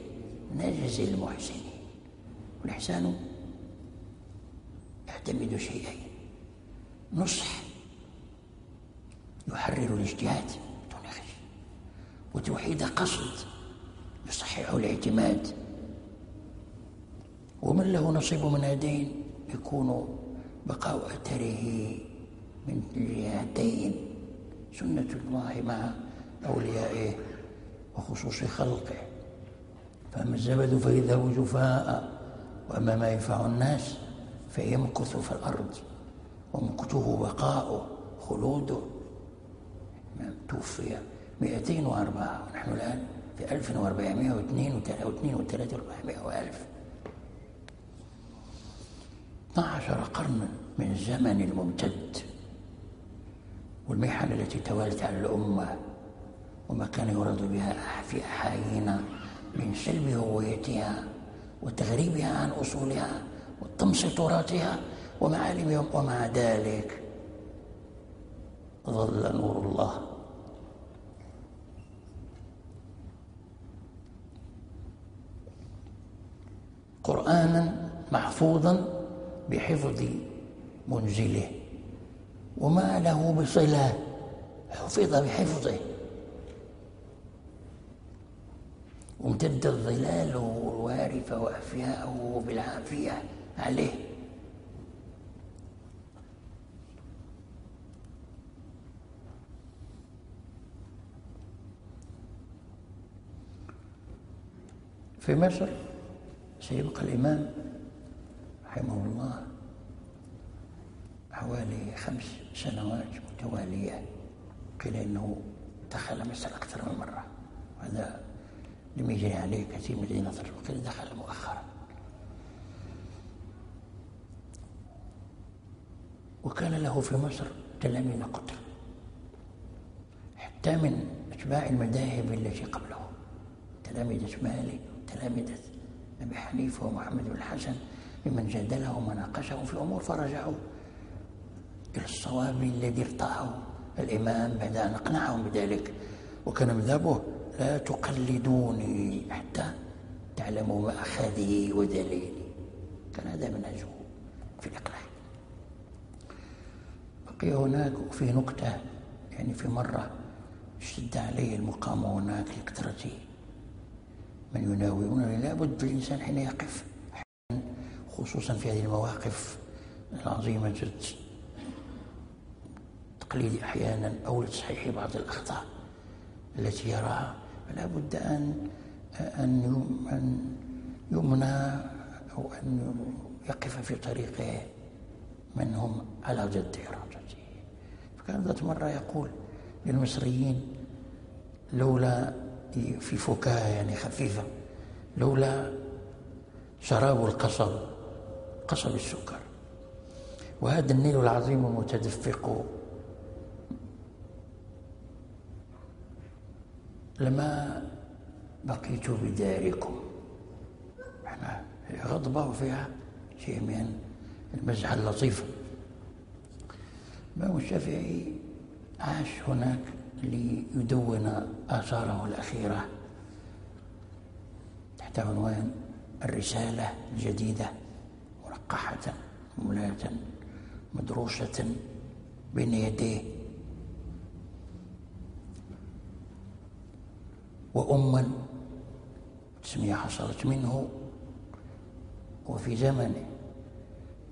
نجزي المحسنين. والإحسان يعتمد شيئين نصح. يحرر الاجتهاد دون غش وتوحيد قصد. يصحح الاعتماد. ومن له نصيب من هذين يكون بقاء أثره من الجهتين سنة الله مع أوليائه وخصوص خلقه. فأما الزبد فإذا جفاء وأما ما ينفع الناس فيمكث في الأرض. ومكثه بقاؤه خلوده. توفي 204 ونحن الآن في 1402 و3 و400 و1000 12 قرنا من الزمن الممتد والمحن التي توالت على الأمة وما كان يراد بها في أحايينا من سلب هويتها وتغريبها عن أصولها وطمس تراثها ومعالمها ومع ذلك. ظل نور الله. قرآنا محفوظا بحفظ منزله. وما له بصلة حفظ بحفظه. وامتد الظلال وارف وأفياءه بالعافية عليه. في مصر سيبقى الإمام رحمه الله حوالي خمس سنوات متوالية قيل إنه دخل مصر أكثر من مرة. وهذا لم يجري عليه كثير من الذين وقيل دخل مؤخرا. وكان له في مصر تلاميذ قدر حتى من أتباع المذاهب التي قبله. تلاميذ إسماعيل تلاميذ أبي حنيفة ومحمد بن الحسن ممن جادلهم وناقشهم في أمور فرجعوا إلى الصواب الذي ارتاحه الإمام بعد أن أقنعهم بذلك وكان مذهبه لا تقلدوني حتى تعلموا مأخذي ودليلي. كان هذا منهجه في الإقناع بقي هناك وفي نكتة يعني في مرة اشتد عليه المقام هناك لكثرة من يناورون لابد الإنسان حين يقف خصوصا في هذه المواقف العظيمة جد تقليد أحيانا أو لتصحيح بعض الأخطاء التي يراها. فلا بد أن أن أن يمنى أو أن يقف في طريقه من هم على ضد إرادته. فكان ذات مرة يقول للمصريين لولا في فكاهة يعني خفيفة لولا شراب القصب قصب السكر. وهذا النيل العظيم المتدفق لما بقيت بداركم؟ إحنا غضبة وفيها شيء من المزحة اللطيفة. الإمام الشافعي عاش هناك ليدون آثاره الأخيرة. تحت عنوان الرسالة الجديدة مرقحة ملاة مدروسة بين يديه. وأما تسمية حصلت منه. وفي زمنه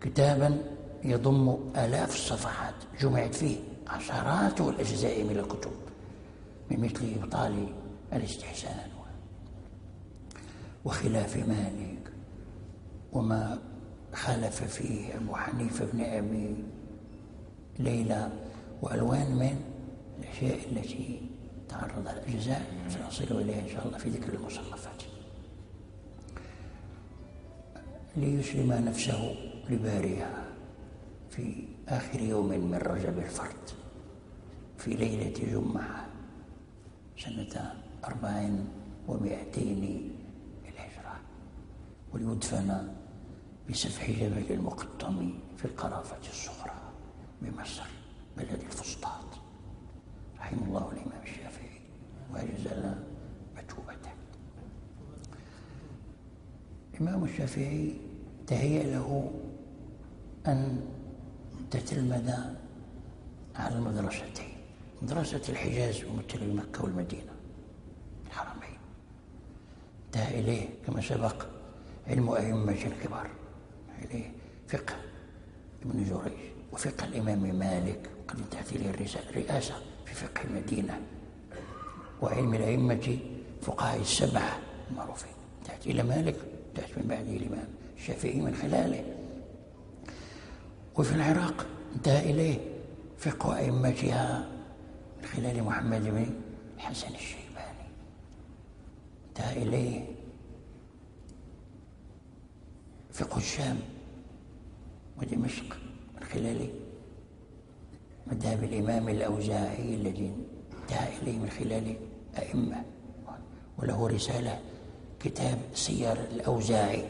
كتابا يضم آلاف الصفحات جمعت فيه عشرات الأجزاء من الكتب. من مثل إبطال الاستحسان. وخلاف مالك وما خالف فيه أبو حنيفة بن أبي ليلى وألوان من الأشياء التي تعرض الأجزاء. سنصل إليها إن شاء الله في ذكر المصنفات. ليسلم نفسه لباريها في آخر يوم من رجب الفرد في ليلة جمعة. سنة أربع ومائتين الهجرة وليدفن بسفح جبل المقطم في القرافة الصغرى بمصر بلد الفسطاط. رحمه الله الإمام الشافعي وأجزل متوبته. الإمام الشافعي تهيأ له أن تتلمذ على المدرستين مدرسة الحجاز ومثل مكة والمدينة. الحرمين. انتهى إليه كما سبق علم أئمة الكبار. إليه فقه ابن جريج وفقه الإمام مالك وقد انتهت إليه الرئاسة في فقه المدينة وعلم الأئمة فقهاء السبعة المعروفين. انتهت إلى مالك انتهت من بعده الإمام الشافعي من خلاله. وفي العراق انتهى إليه فقه أئمتها من خلال محمد بن الحسن الشيباني. انتهى إليه فقه الشام ودمشق من خلال مذهب الإمام الأوزاعي الذي انتهى إليه من خلال أئمة وله رسالة كتاب سير الأوزاعي.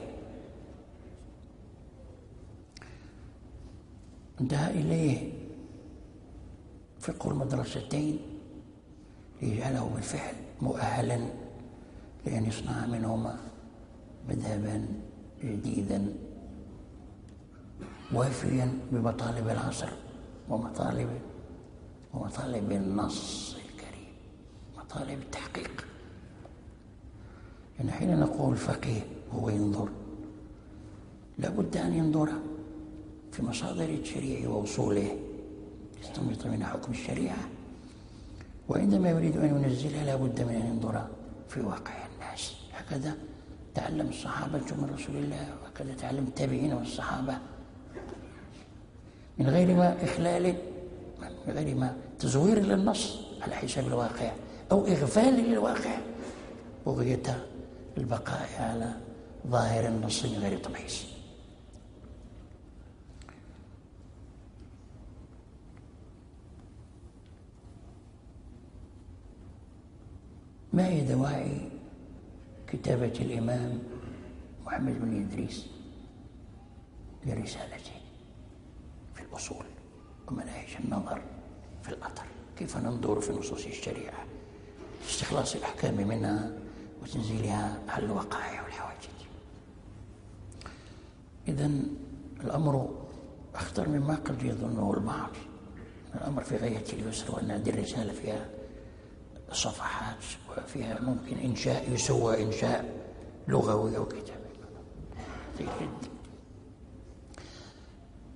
انتهى إليه فقه المدرستين ليجعله بالفعل مؤهلا لأن يصنع منهما مذهبا جديدا وافيا بمطالب العصر ومطالب ومطالب النص الكريم مطالب التحقيق. لأن حين نقول فقيه هو ينظر لابد أن ينظر في مصادر التشريع وأصوله. يستنبط منها حكم الشريعة. وعندما يريد أن ينزلها لابد من أن ينظر في واقع الناس. هكذا تعلم الصحابة من رسول الله وهكذا تعلم التابعين والصحابة. من غير ما إخلال من غير ما تزوير للنص على حساب الواقع أو إغفال للواقع. بغية البقاء على ظاهر النص من غير تمحيص. ما هي دواعي كتابة الإمام محمد بن إدريس لرسالته في الأصول ومناهج النظر في الأثر؟ كيف ننظر في نصوص الشريعة؟ استخلاص الأحكام منها وتنزيلها على الوقائع والحوادث. إذا الأمر أخطر مما قد يظنه البعض. الأمر في غاية اليسر وأن هذه الرسالة فيها صفحات وفيها ممكن إنشاء يسوى إنشاء لغوي أو كتابي.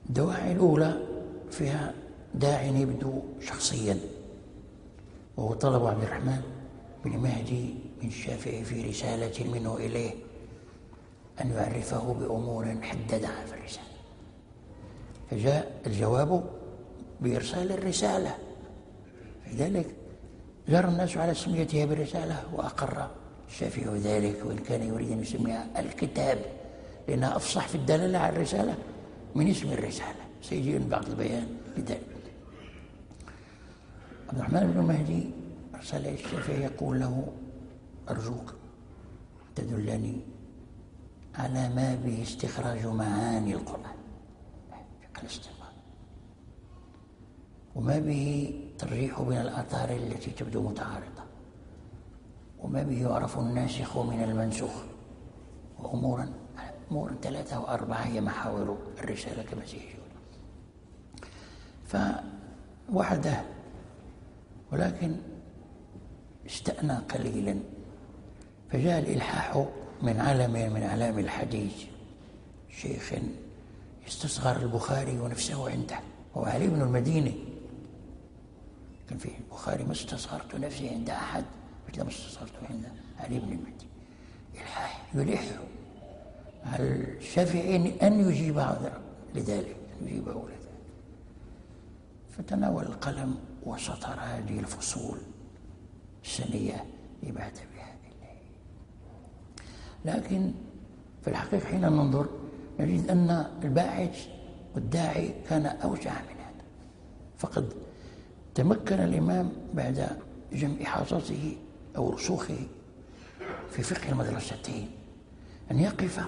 الدواعي الأولى فيها داع يبدو شخصيا وهو طلب عبد الرحمن بن مهدي من الشافعي في رسالة منه إليه أن يعرفه بأمور حددها في الرسالة. فجاء الجواب بإرسال الرسالة. لذلك جرى الناس على تسميتها بالرسالة وأقر الشافعي ذلك وإن كان يريد أن يسميها الكتاب لأنها أفصح في الدلالة على الرسالة من اسم الرسالة. سيجي بعض البيان لذلك. عبد الرحمن بن مهدي أرسل الشافعي يقول له أرجوك تدلني على ما به استخراج معاني القرآن. وما به ترجيح بين الآثار التي تبدو متعارضة. وما به يعرف الناسخ من المنسوخ. وأمورا أمور ثلاثة وأربعة هي محاور الرسالة كما سيجون فوحده. ولكن استأنى قليلا. فجاء الإلحاح من علم من أعلام الحديث. شيخ استصغر البخاري ونفسه عنده. هو علي بن المديني. كان في البخاري ما استصغرت نفسي عند أحد مثل ما استصغرت عند علي بن المديني إلحاح يلح على الشافعي أن يجيب لذلك؟ أن يجيبه لذلك. فتناول القلم وسطر هذه الفصول السنية لبعث بها إليه. لكن في الحقيقة حين ننظر نجد أن الباعث والداعي كان أوسع من هذا. فقد تمكن الإمام بعد جمع حاصته أو رسوخه في فقه المدرستين أن يقف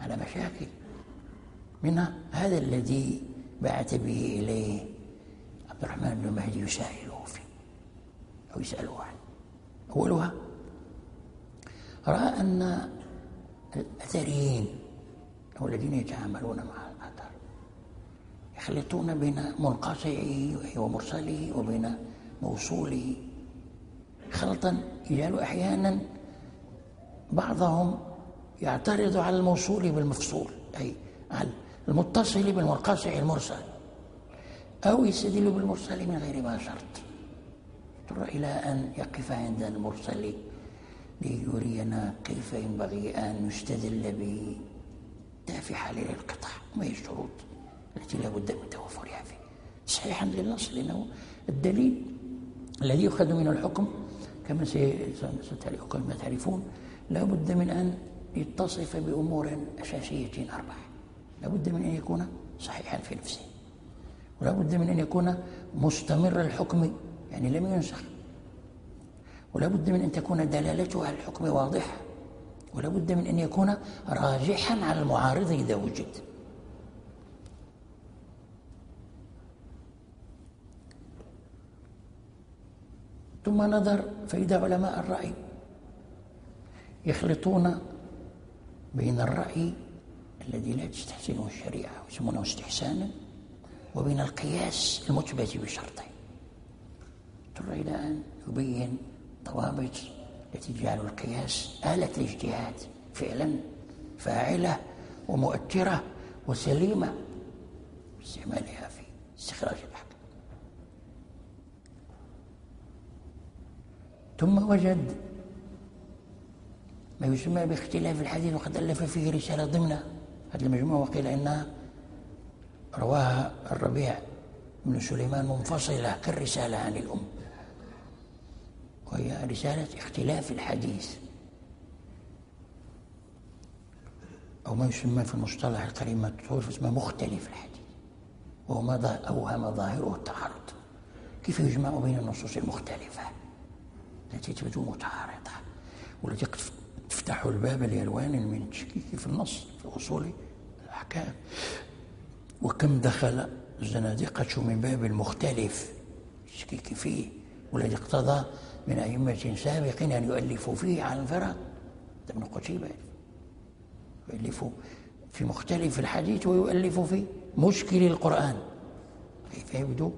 على مشاكل منها هذا الذي بعث به إليه عبد الرحمن بن مهدي يسائله فيه أو يسأله عنه. أولها رأى أن الأثريين أو الذين يتعاملون مع الأثر يخلطون بين منقطعه ومرسله وبين موصوله. خلطا يجعل أحيانا بعضهم يعترض على الموصول بالمفصول أي على المتصل بالمنقطع المرسل أو يستدل بالمرسل من غير ما شرط. اضطر إلى أن يقف عند المرسل ليرينا كيف ينبغي أن يستدل به في حال القطع ما هي الشروط؟ التي لا بد من توفرها فيه صحيحا للنص لأنه الدليل الذي يؤخذ من الحكم كما كما تعرفون. لا بد من أن يتصف بأمور أساسية أربعة. لا بد من أن يكون صحيحا في نفسه. ولا بد من أن يكون مستمر الحكم يعني لم ينسخ. ولا بد من أن تكون دلالته على الحكم واضحة. ولا بد من أن يكون راجحا على المعارض إذا وجد ثم نظر فإذا علماء الرأي يخلطون بين الرأي الذي لا تستحسنه الشريعة ويسمونه استحسانا وبين القياس المثبت بشرطين اضطر إلى أن يبين ضوابط التي تجعل القياس آلة الاجتهاد فعلا فاعلة ومؤثرة وسليمة استعمالها في استخراج الحكم ثم وجد ما يسمى باختلاف الحديث وقد ألف فيه رسالة ضمن هذه المجموعة وقيل إنها رواها الربيع بن سليمان منفصلة كالرسالة عن الأم. وهي رسالة اختلاف الحديث. أو ما يسمى في المصطلح الكريم تعرف اسمه مختلف الحديث. وهو ما أوهم ظاهره التعارض. كيف يجمع بين النصوص المختلفة؟ تبدو متعارضة والتي تفتح الباب لألوان من التشكيك في النص في أصول الأحكام. وكم دخل الزنادقة من باب المختلف التشكيك فيه والذي اقتضى من أئمة سابقين أن يؤلفوا فيه على الفرق. ابن قتيبة. يؤلف في مختلف الحديث ويؤلف في مشكل القرآن. كيف يبدو؟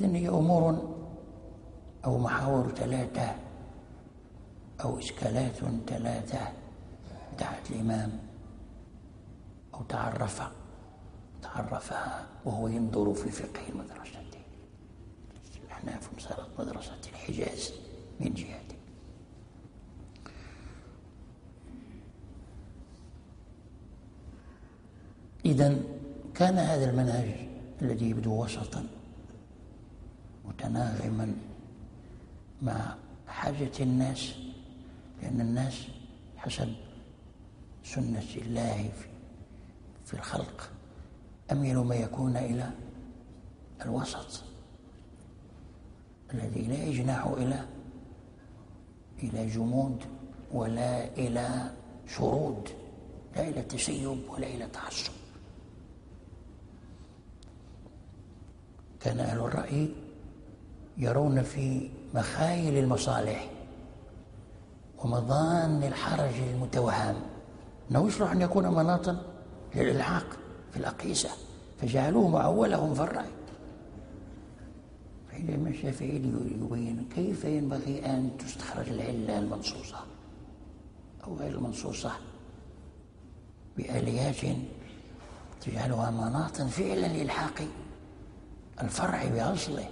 إذن هي أمور أو محاور ثلاثة أو إشكالات ثلاثة دعت الإمام أو تعرف عرفها وهو ينظر في فقه المدرسة. الأحناف صارت مدرسة الحجاز من جهة إذا كان هذا المنهج الذي يبدو وسطا. متناغما مع حاجة الناس لأن الناس حسب سنة الله في الخلق أميل ما يكون إلى الوسط الذي لا يجنح إلى إلى جمود ولا إلى شرود لا إلى تسيب ولا إلى تعصب. كان أهل الرأي يرون في مخايل المصالح ومظان الحرج المتوهم أنه يصلح أن يكون مناطا للإلحاق في الأقيسة فجعلوه معولهم في الرأي. فإذا الشافعي يبين كيف ينبغي أن تستخرج العلة المنصوصة أو غير المنصوصة بآليات تجعلها مناطا فعلا لإلحاق الفرع بأصله.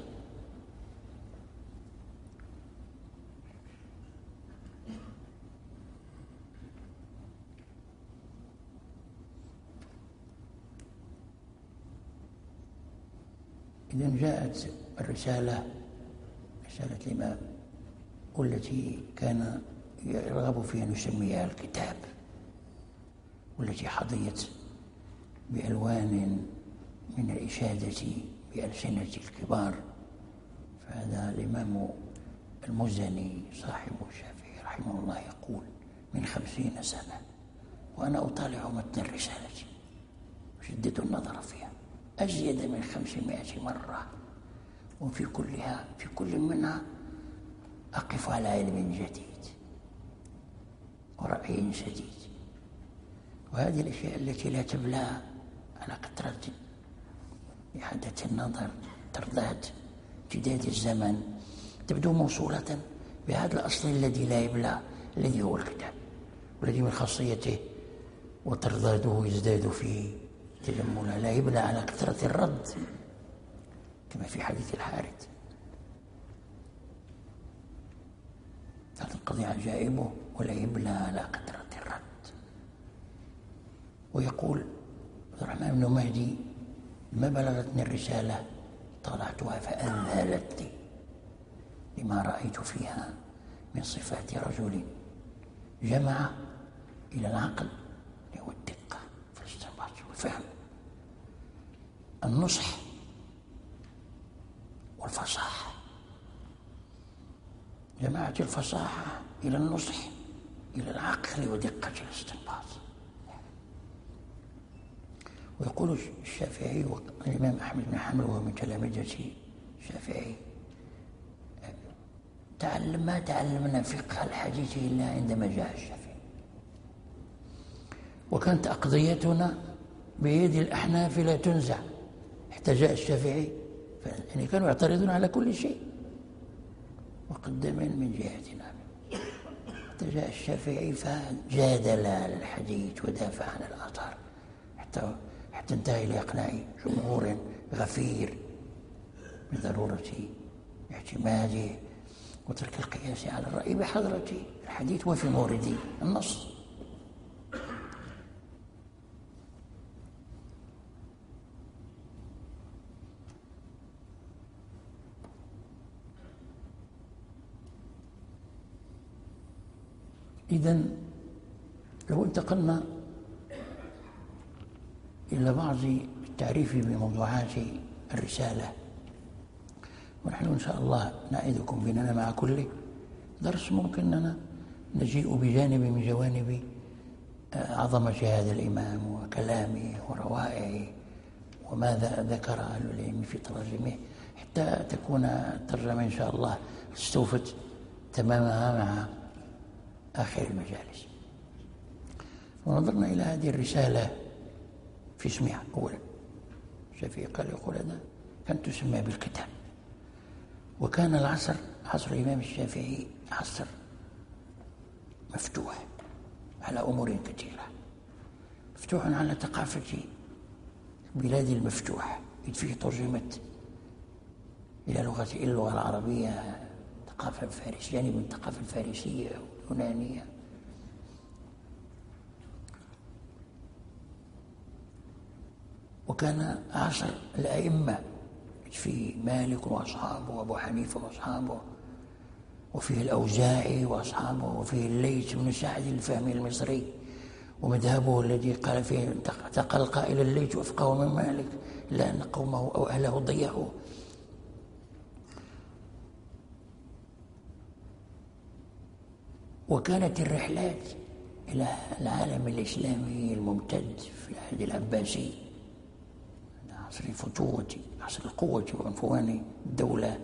إذا جاءت الرسالة رسالة الإمام والتي كان يرغب في أن يسميها الكتاب والتي حظيت بألوان من الإشادة بألسنة الكبار. فهذا الإمام المزني صاحب الشافعي رحمه الله يقول من خمسين سنة وأنا أطالع متن الرسالة. أشدد النظر فيها. أزيد من خمسمائة مرة. وفي كلها في كل منها أقف على علم جديد ورأي شديد وهذه الأشياء التي لا تبلى على كثرة إعادة النظر ترضات امتداد الزمن. تبدو موصولة بهذا الأصل الذي لا يبلى الذي هو الكتاب والذي من خاصيته وترضاده يزداد في تجملا لا يبلى على كثرة الرد كما في حديث الحارث. هذه القضية عجائبه ولا يبلى على كثرة الرد. ويقول عبد الرحمن بن مهدي ما بلغتني الرسالة طلعتها فأذهلتني لما رأيت فيها من صفات رجل جمع إلى العقل والدقة في الاستنباط والفهم النصح والفصاحة. جمعت الفصاحة إلى النصح إلى العقل ودقة الاستنباط. ويقول الشافعي والإمام أحمد بن حنبل وهو من تلامذة الشافعي تعلم ما تعلمنا فقه الحديث إلا عندما جاء الشافعي. وكانت أقضيتنا بيد الأحناف لا تنزع. حتى جاء الشافعي يعني كانوا يعترضون على كل شيء. مقدما من جهتنا. حتى جاء الشافعي فجادل على الحديث ودافع عن الآثار حتى حتى انتهى إلى إقناع جمهور غفير بضرورة اعتماده وترك القياس على الرأي بحضرة الحديث وفي مورد النص. إذا لو انتقلنا إلى بعض التعريف بموضوعات الرسالة ونحن إن شاء الله نعدكم بأننا مع كل درس ممكن أننا نجيء بجانب من جوانب آه، عظمة هذا الإمام وكلامه وروائعه وماذا ذكر أهل العلم في تراجمه حتى تكون الترجمة إن شاء الله استوفت تمامها مع آخر المجالس ونظرنا إلى هذه الرسالة في اسمها أولا الشافعي قال يقول هذا كانت تسمى بالكتاب. وكان العصر عصر الإمام الشافعي عصر مفتوح على أمور كثيرة. مفتوح على ثقافة بلاد المفتوح. إذ فيه ترجمت إلى لغة اللغة العربية ثقافة فارسية يعني من الثقافة الفارسية واليونانية وكان عصر الأئمة في مالك وأصحابه وأبو حنيفة وأصحابه وفيه الأوزاعي وأصحابه وفيه الليث بن سعد الفهمي المصري ومذهبه الذي قال فيه تقلق إلى الليث وأفقه من مالك إلا أن قومه أو أهله ضيعوه وكانت الرحلات إلى العالم الإسلامي الممتد في العهد العباسي. عصر الفتوة عصر القوة وعنفوان الدولة.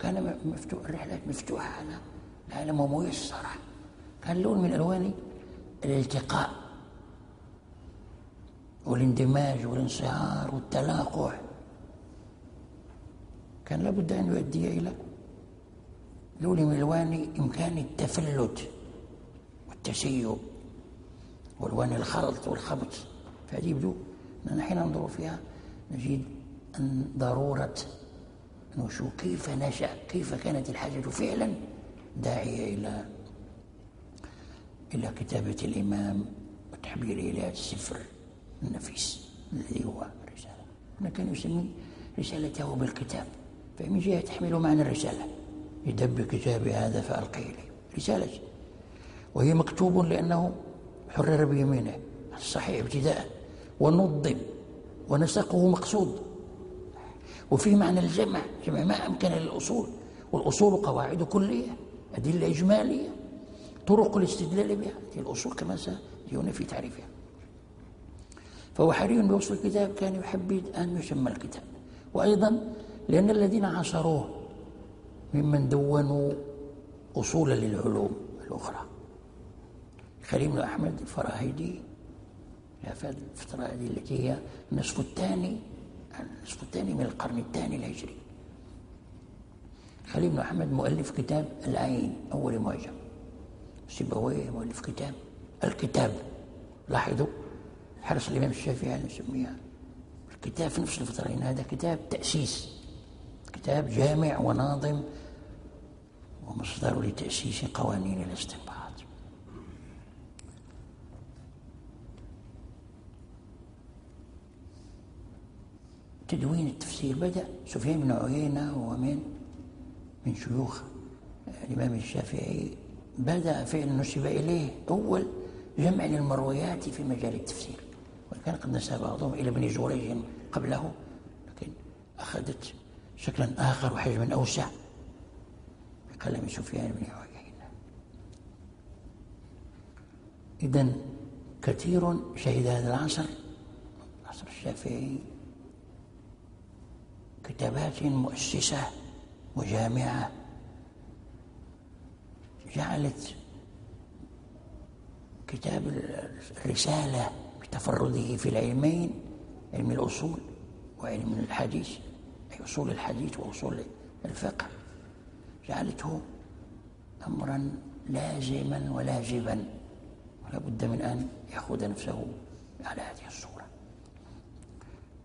كان مفتوح الرحلات مفتوحة على العالم وميسرة. كان لون من ألوان الالتقاء والاندماج والانصهار والتلاقح كان لابد أن يؤدي إلى لون من ألوان إمكان التفلت. والتسيب والوان الخلط والخبط. فهذه يبدو أننا حين ننظر فيها نجد أن ضرورة نشوف كيف نشأ كيف كانت الحاجة فعلا داعية إلى إلى كتابة الإمام وتحبيره إلى السفر النفيس الذي هو الرسالة هنا كان يسمي رسالته بالكتاب. فمن جهة تحمل معنى الرسالة. يدب كتابي هذا فألقي إليه. رسالة وهي مكتوب لأنه حرر بيمينه. الصحيح ابتداء. ونظم. ونسقه مقصود. وفيه معنى الجمع. جمع ما أمكن للأصول. والأصول قواعد كلية أدلة إجمالية طرق الاستدلال بها. هذه الأصول كما سيجون في تعريفها. فهو حري بوصف الكتاب كان يحب أن يسمى الكتاب. وأيضا لأن الذين عاصروه ممن دونوا أصولا للعلوم الأخرى. بن أحمد الفراهيدي في الفترة هذه التي هي النصف الثاني النصف الثاني من القرن الثاني الهجري. خليل بن أحمد مؤلف كتاب العين أول معجم. سيبويه مؤلف كتاب الكتاب. لاحظوا حرص الإمام الشافعي أن يسميها الكتاب في نفس الفترة إن هذا كتاب تأسيس. كتاب جامع وناظم ومصدر لتأسيس قوانين الاستنباط. تدوين التفسير بدأ. سفيان بن عيينة ومن من شيوخ الإمام الشافعي. بدأ فعل نسب إليه أول جمع للمرويات في مجال التفسير. وكان قد نسب بعضهم إلى ابن جريج قبله لكن أخذت شكلا آخر وحجما أوسع. بقلم سفيان بن عيينة. إذا كثير شهد هذا العصر. العصر الشافعي كتابات مؤسسة وجامعة جعلت كتاب الرسالة بتفرده في العلمين علم الأصول وعلم الحديث أي أصول الحديث وأصول الفقه. جعلته أمرا لازما ولاجبا ولا بد من أن يأخذ نفسه على هذه الصورة.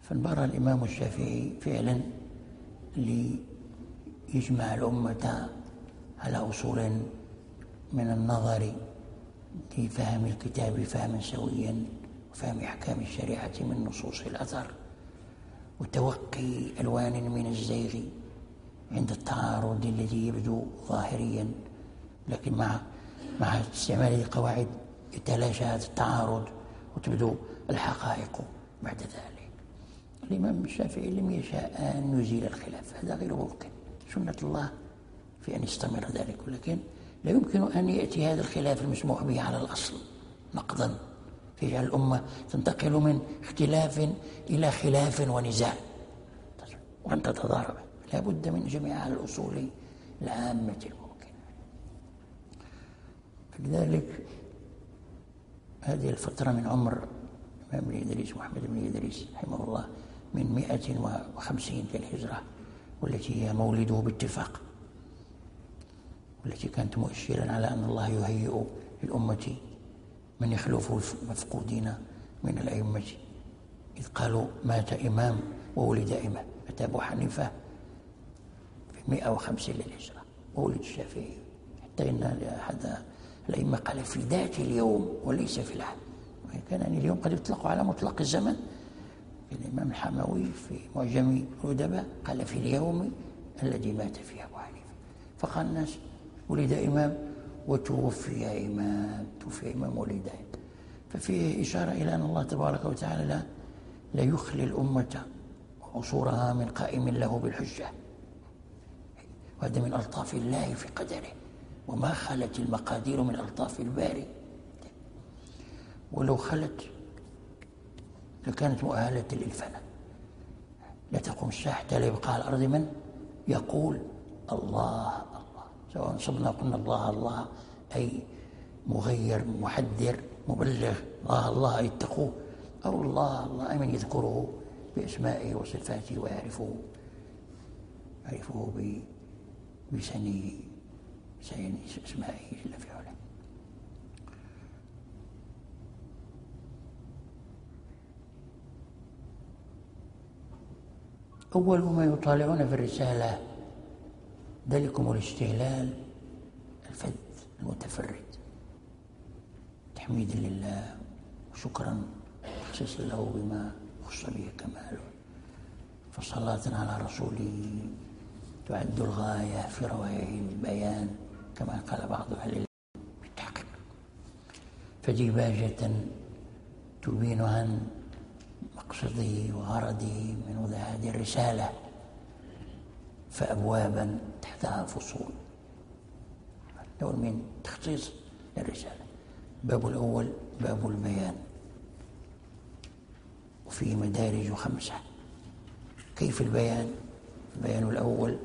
فانبرى الإمام الشافعي فعلا ليجمع الأمة على أصول من النظر في فهم الكتاب فهما سويا وفهم أحكام الشريعة من نصوص الأثر. وتوقي ألوان من الزيغ عند التعارض الذي يبدو ظاهريا. لكن مع مع استعمال القواعد يتلاشى هذا التعارض وتبدو الحقائق بعد ذلك. الإمام الشافعي لم يشاء أن يزيل الخلاف هذا غير ممكن سنة الله في أن يستمر ذلك ولكن لا يمكن أن يأتي هذا الخلاف المسموح به على الأصل نقضا فيجعل الأمة تنتقل من اختلاف إلى خلاف ونزاع. وأن تتضارب لا بد من جميع الأصول العامة الممكنة. فلذلك هذه الفترة من عمر الإمام الإدريس محمد بن إدريس رحمه الله من 150 للهجرة والتي هي مولده باتفاق والتي كانت مؤشرا على أن الله يهيئ للأمة من يخلفه المفقودين من الأئمة. إذ قالوا مات إمام وولد إمام مات أبو حنيفة في 150 للهجرة وولد الشافعي. حتى إن أحد الأئمة قال في ذات اليوم وليس في العام كان يعني اليوم قد يطلق على مطلق الزمن الإمام الحموي في معجم الأدباء قال في اليوم الذي مات فيه أبو حنيفة. فقال الناس ولد إمام وتوفي إمام توفي إمام ولد ففيه إشارة إلى أن الله تبارك وتعالى لا, لا يخلي الأمة عصورها من قائم له بالحجة. وهذا من ألطاف الله في قدره. وما خلت المقادير من ألطاف الباري. ولو خلت لكانت مؤهلة للفناء لا تقوم الساعة حتى لا يبقى على الأرض من؟ يقول الله سواء صبنا قلنا الله الله. أي مغير محذر مبلغ. الله الله. اتقوه. أو الله الله. أي من يذكره بأسمائه وصفاته ويعرفه يعرفه بسنه بسن أسمائه جل في علاه أول ما يطالعون في الرسالة ذلكم الاستهلال الفذ المتفرد. تحميدا لله وشكرا تخصيصا له بما خص به كماله. فصلاة على رسوله تعد الغاية في روائع البيان كما قال بعض أهل العلم بالتحقيق. فديباجة تبين عن مقصده وغرضه من هذه الرسالة فأبوابا تحتها فصول نوع من تخصيص الرسالة باب الأول باب البيان. وفيه مدارج خمسة. كيف البيان؟ البيان الأول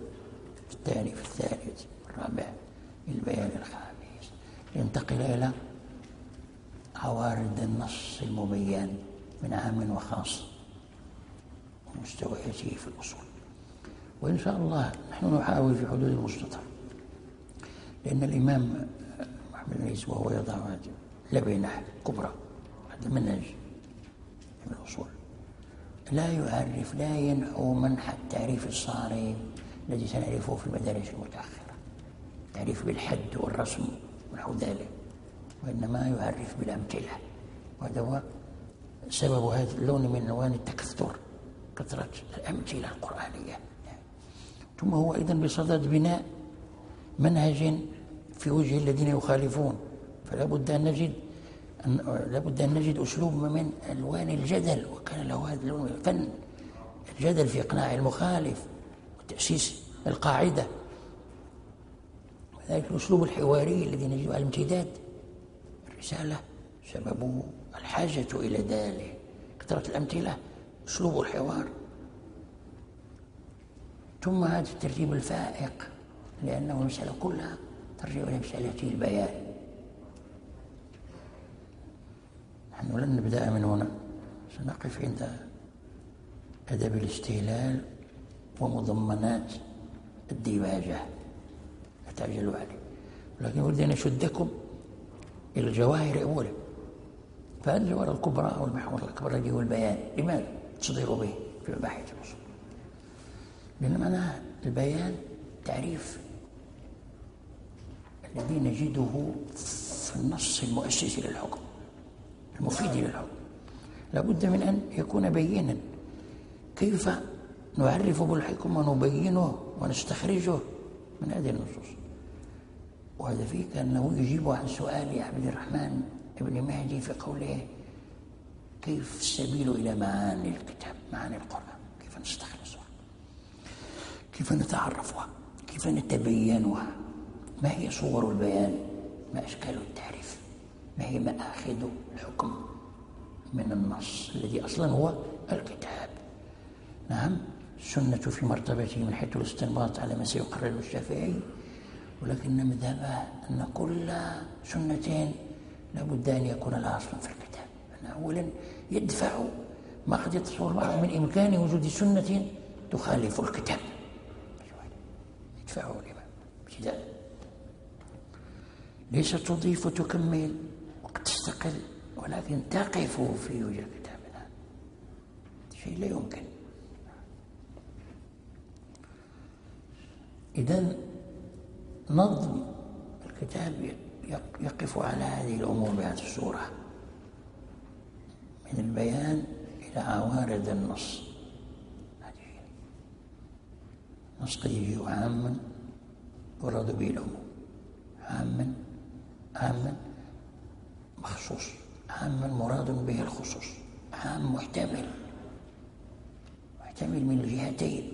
في الثاني في الثالث الرابع البيان الخامس. ينتقل إلى عوارض النص المبين. من عام وخاص. ومستوياته في الأصول. وإن شاء الله نحن نحاول في حدود المستطاع لأن الإمام محمد بن وهو يضع لبنة كبرى هذا منهج من الأصول. لا يعرف لا ينحو منح التعريف الصارم الذي سنعرفه في المدارس المتأخرة. تعريف بالحد والرسم ونحو ذلك وإنما يعرف بالأمثلة. وهذا هو سبب هذا اللون من ألوان التكثر كثرة الأمثلة القرآنية. ثم هو أيضا بصدد بناء منهج في وجه الذين يخالفون. فلا بد أن نجد أن لابد أن نجد أسلوب من ألوان الجدل وكان له هذا اللون فن الجدل في إقناع المخالف وتأسيس القاعدة. وذلك الأسلوب الحواري الذي نجد على الامتداد. الرسالة سببه الحاجة إلى ذلك. كثرة الأمثلة أسلوب الحوار. ثم هذا الترتيب الفائق لأنه المسألة كلها ترجع إلى مسألة البيان. نحن لن نبدأ من هنا. سنقف عند أدب الاستهلال ومضمنات الديباجة. لا تعجلوا عليه. ولكن أريد أن أشدكم إلى الجواهر أولا. فهذه الجواهر الكبرى أو المحور الأكبر الذي هو البيان؟ لماذا تصدر به في مباحث الأصول؟ لأن معناها البيان تعريف الذي نجده في النص المؤسس للحكم المفيد للحكم. لابد من أن يكون بينا كيف نعرف بالحكم ونبينه ونستخرجه من هذه النصوص. وهذا فيه كأنه يجيب عن سؤال عبد الرحمن بن مهدي في قوله كيف السبيل إلى معاني الكتاب معاني القرآن كيف نستخلصها كيف نتعرفها كيف نتبينها ما هي صور البيان ما أشكال التعريف ما هي مآخذ الحكم من النص الذي أصلا هو الكتاب. نعم السنة في مرتبته من حيث الاستنباط على ما سيقرره الشافعي ولكن مذهبه أن كل سنة لابد أن يكون لها أصل في الكتاب. أن أولا يدفع ما قد يتصور معه من إمكان وجود سنة تخالف الكتاب. يدفعه الإمام ابتداء ليس تضيف وتكمل وقد تستقل ولكن تقف في وجه كتابنا شيء لا يمكن. إذا نظم الكتاب يقف على هذه الأمور بهذه الصورة. من البيان إلى عوارض النص. النص قد يجي عاما يراد به العموم عاما عاما مخصوص. عاما مراد به الخصوص. عام محتمل. محتمل من الجهتين.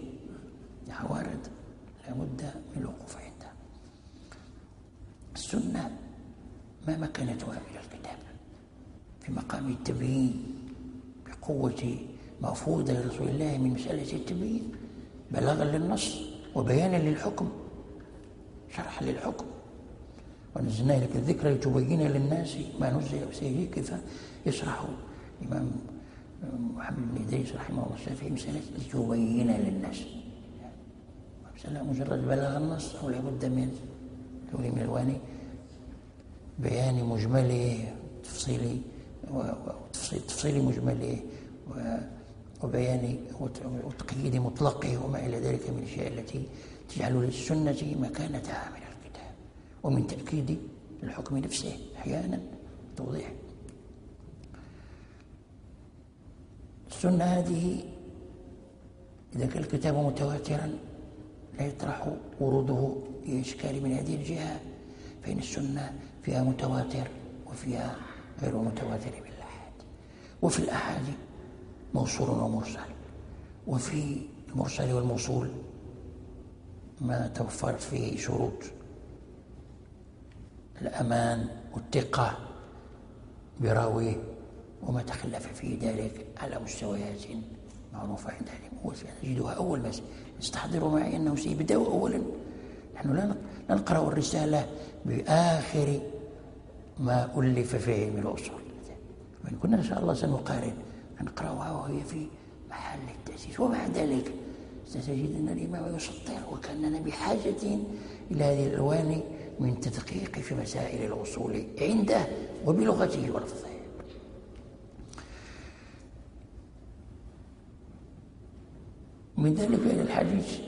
عوارض لابد من الوقوف عندها. السنة ما مكانتها من الكتاب. في مقام التبيين بقوة مفروضة لرسول الله من مسألة التبيين بلاغا للنص وبيانا للحكم شرحا للحكم. ونزلنا لك الذكر لتبين للناس ما نزل بسيره كيف يشرح الإمام محمد بن إدريس رحمه الله الشافعي مسألة لتبين للناس. مسألة مجرد بلاغ النص أو لابد من لون من ألوان بيان مجمله تفصيل تفصيل مجمله وبيان وتقييد مطلقه وما إلى ذلك من الأشياء التي تجعل للسنة مكانتها من الكتاب ومن تأكيد الحكم نفسه أحيانا توضيح. السنة هذه إذا كان الكتاب متواترا لا يطرح وروده بإشكال من هذه الجهة فإن السنة فيها متواتر وفيها غير متواتر بالأحاد. وفي الأحاد موصول ومرسل. وفي المرسل والموصول ما توفرت فيه شروط. الأمان والثقة براويه وما تخلف في ذلك على مستويات معروفة عند أهل نجدها أول ما استحضروا معي أنه سيبدأ أولا. نحن لا نقرأ الرسالة بآخر ما ألف في علم الأصول وإن كنا إن شاء الله سنقارن نقرأها وهي في محل التأسيس. ومع ذلك ستجد أن الإمام يسطر وكأننا بحاجة إلى هذه الألوان من تدقيق في مسائل الأصول عنده وبلغته ولفظه من ذلك إلى الحديث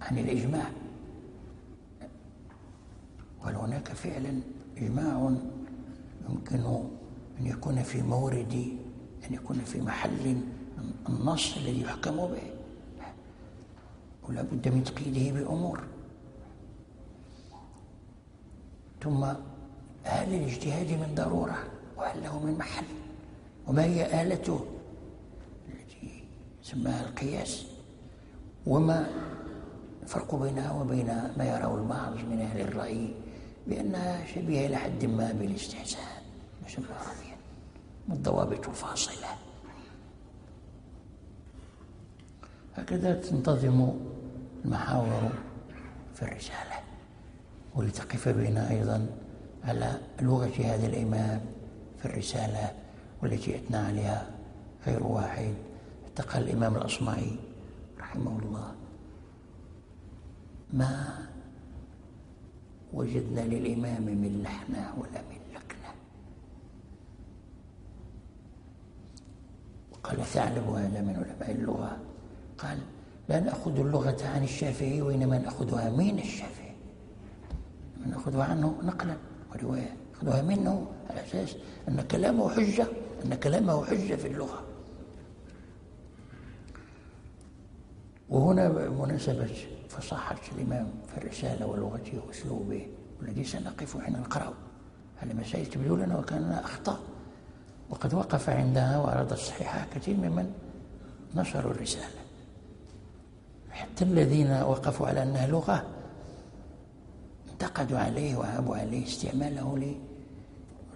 عن الإجماع. وهل هناك فعلا إجماع يمكن أن يكون في مورد أن يكون في محل النص الذي يحكم به. ولا بد من تقييده بأمور. ثم هل الاجتهاد من ضرورة؟ وهل له من محل؟ وما هي آلته التي سماها القياس؟ وما الفرق بينها وبين ما يراه البعض من أهل الرأي؟ بأنها شبيهة إلى حد ما بالاستحسان. يسمى عربيا والضوابط الفاصلة هكذا تنتظم المحاور في الرسالة. ولتقف بنا أيضا على لغة هذا الإمام في الرسالة والتي أثنى عليها غير واحد. اتقى الإمام الأصمعي رحمه الله. ما وجدنا للإمام من لحنة ولا من لكنة. وقال ثعلب هذا من علماء اللغة. قال لا نأخذ اللغة عن الشافعي وإنما نأخذها من الشافعي. نأخذها عنه نقلا ورواية. نأخذها منه على أساس أن كلامه حجة أن كلامه حجة في اللغة. وهنا مناسبة فصاحة الإمام في الرسالة ولغته وأسلوبه. والذي سنقف حين نقرأ. هذه مسائل تبدو لنا وكان أخطاء؟ وقد وقف عندها وأراد الصحيحة كثير ممن نشروا الرسالة. حتى الذين وقفوا على أنها لغة انتقدوا عليه وهابوا عليه استعماله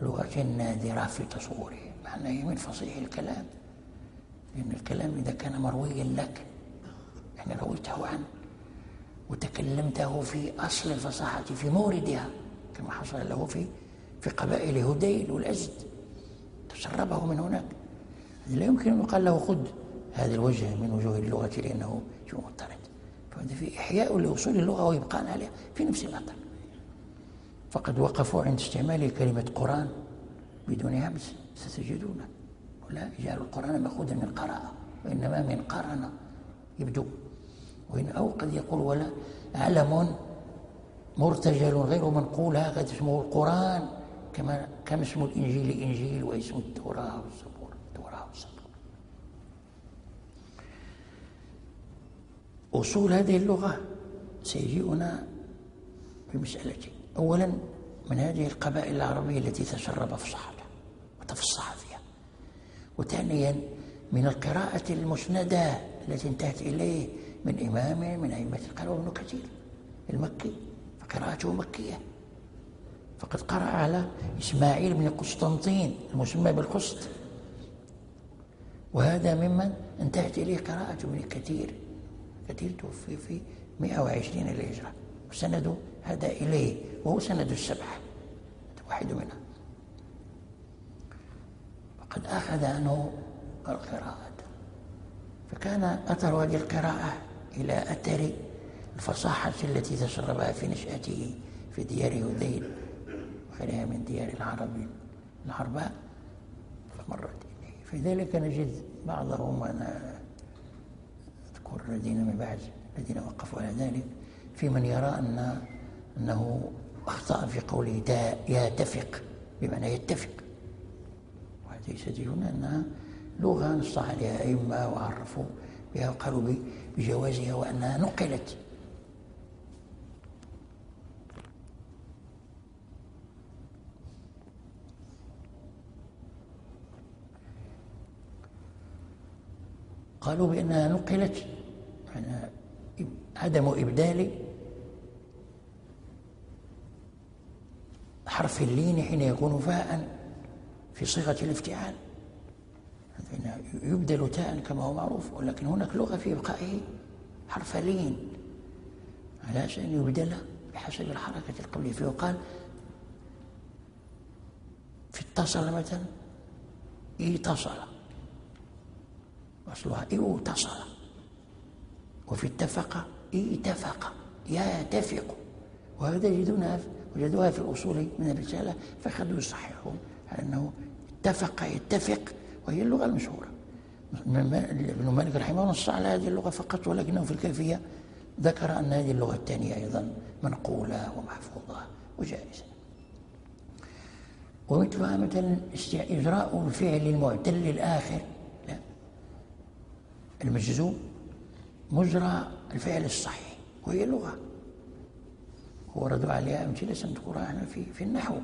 للغة نادرة في تصوره. مع أنه من فصيح الكلام. لأن الكلام إذا كان مرويا لك يعني رويته عنه. وتكلمته في أصل الفصاحة في موردها كما حصل له في في قبائل هديل والأزد تسربه من هناك. لا يمكن أن يقال له خذ هذا الوجه من وجوه اللغة لأنه شو مضطرد فهذا في إحياء لأصول اللغة وإبقاء عليها في نفس المطر فقد وقفوا عند استعمال كلمة قرآن بدون همس ستجدون. ولا يجعل القرآن مأخوذا من قراءة وإنما من قرن. يبدو. وإن أو قد يقول ولا علم مرتجل غير منقول هكذا اسمه القرآن كما كما اسم الإنجيل؟ إنجيل واسم التوراة والزبور. التوراة والزبور. أصول هذه اللغة سيجيئنا بمسألتين أولا من هذه القبائل العربية التي تشرب فصحتها وتفصح فيها. وثانيا من القراءة المسندة التي انتهت إليه من إمام من أئمة القراءة ابن كثير المكي فقراءته مكية. فقد قرأ على إسماعيل بن قسطنطين المسمى بالقسط. وهذا ممن؟ انتهت إليه قراءة ابن كثير. كثير توفي في 120 للهجرة وسند هذا إليه وهو سند السبعة واحد منها وقد أخذ عنه القراءة. فكان أثر هذه القراءة إلى أثر الفصاحة التي تشربها في نشأته في ديار هذيل وغيرها من ديار العرب العرباء فمرت إليه. في ذلك نجد بعضهم أنا أذكر الذين من بعد الذين وقفوا على ذلك في من يرى أن أنه أخطأ في قوله يتفق بمعنى يتفق. وهذه يستدلون أنها لغة نص عليها أئمة وعرفوا بها وقالوا بجوازها وأنها نقلت. قالوا بأنها نقلت يعني عدم إبدال حرف اللين حين يكون فاء في صيغة الافتعال. يبدل تاء كما هو معروف ولكن هناك لغة في إبقائه حرف لين على أن يبدل بحسب الحركة القبلية فيقال في اتصل مثلا اتصل. أصلها اتصل. وفي اتفق اتفق. يتفق وهذا يجدونها وجدوها في الأصول من الرسالة فأخذوا يصححون على أنه اتفق يتفق. وهي اللغة المشهورة. ابن مالك رحمه الله نص على هذه اللغة فقط ولكنه في الكيفية ذكر أن هذه اللغة الثانية أيضا منقولة ومحفوظة وجائزة ومثلها مثلا إجراء الفعل المعتل الآخر لا. المجزوم مجرى الفعل الصحيح وهي لغة وردوا عليها أمثلة سنذكرها في في النحو.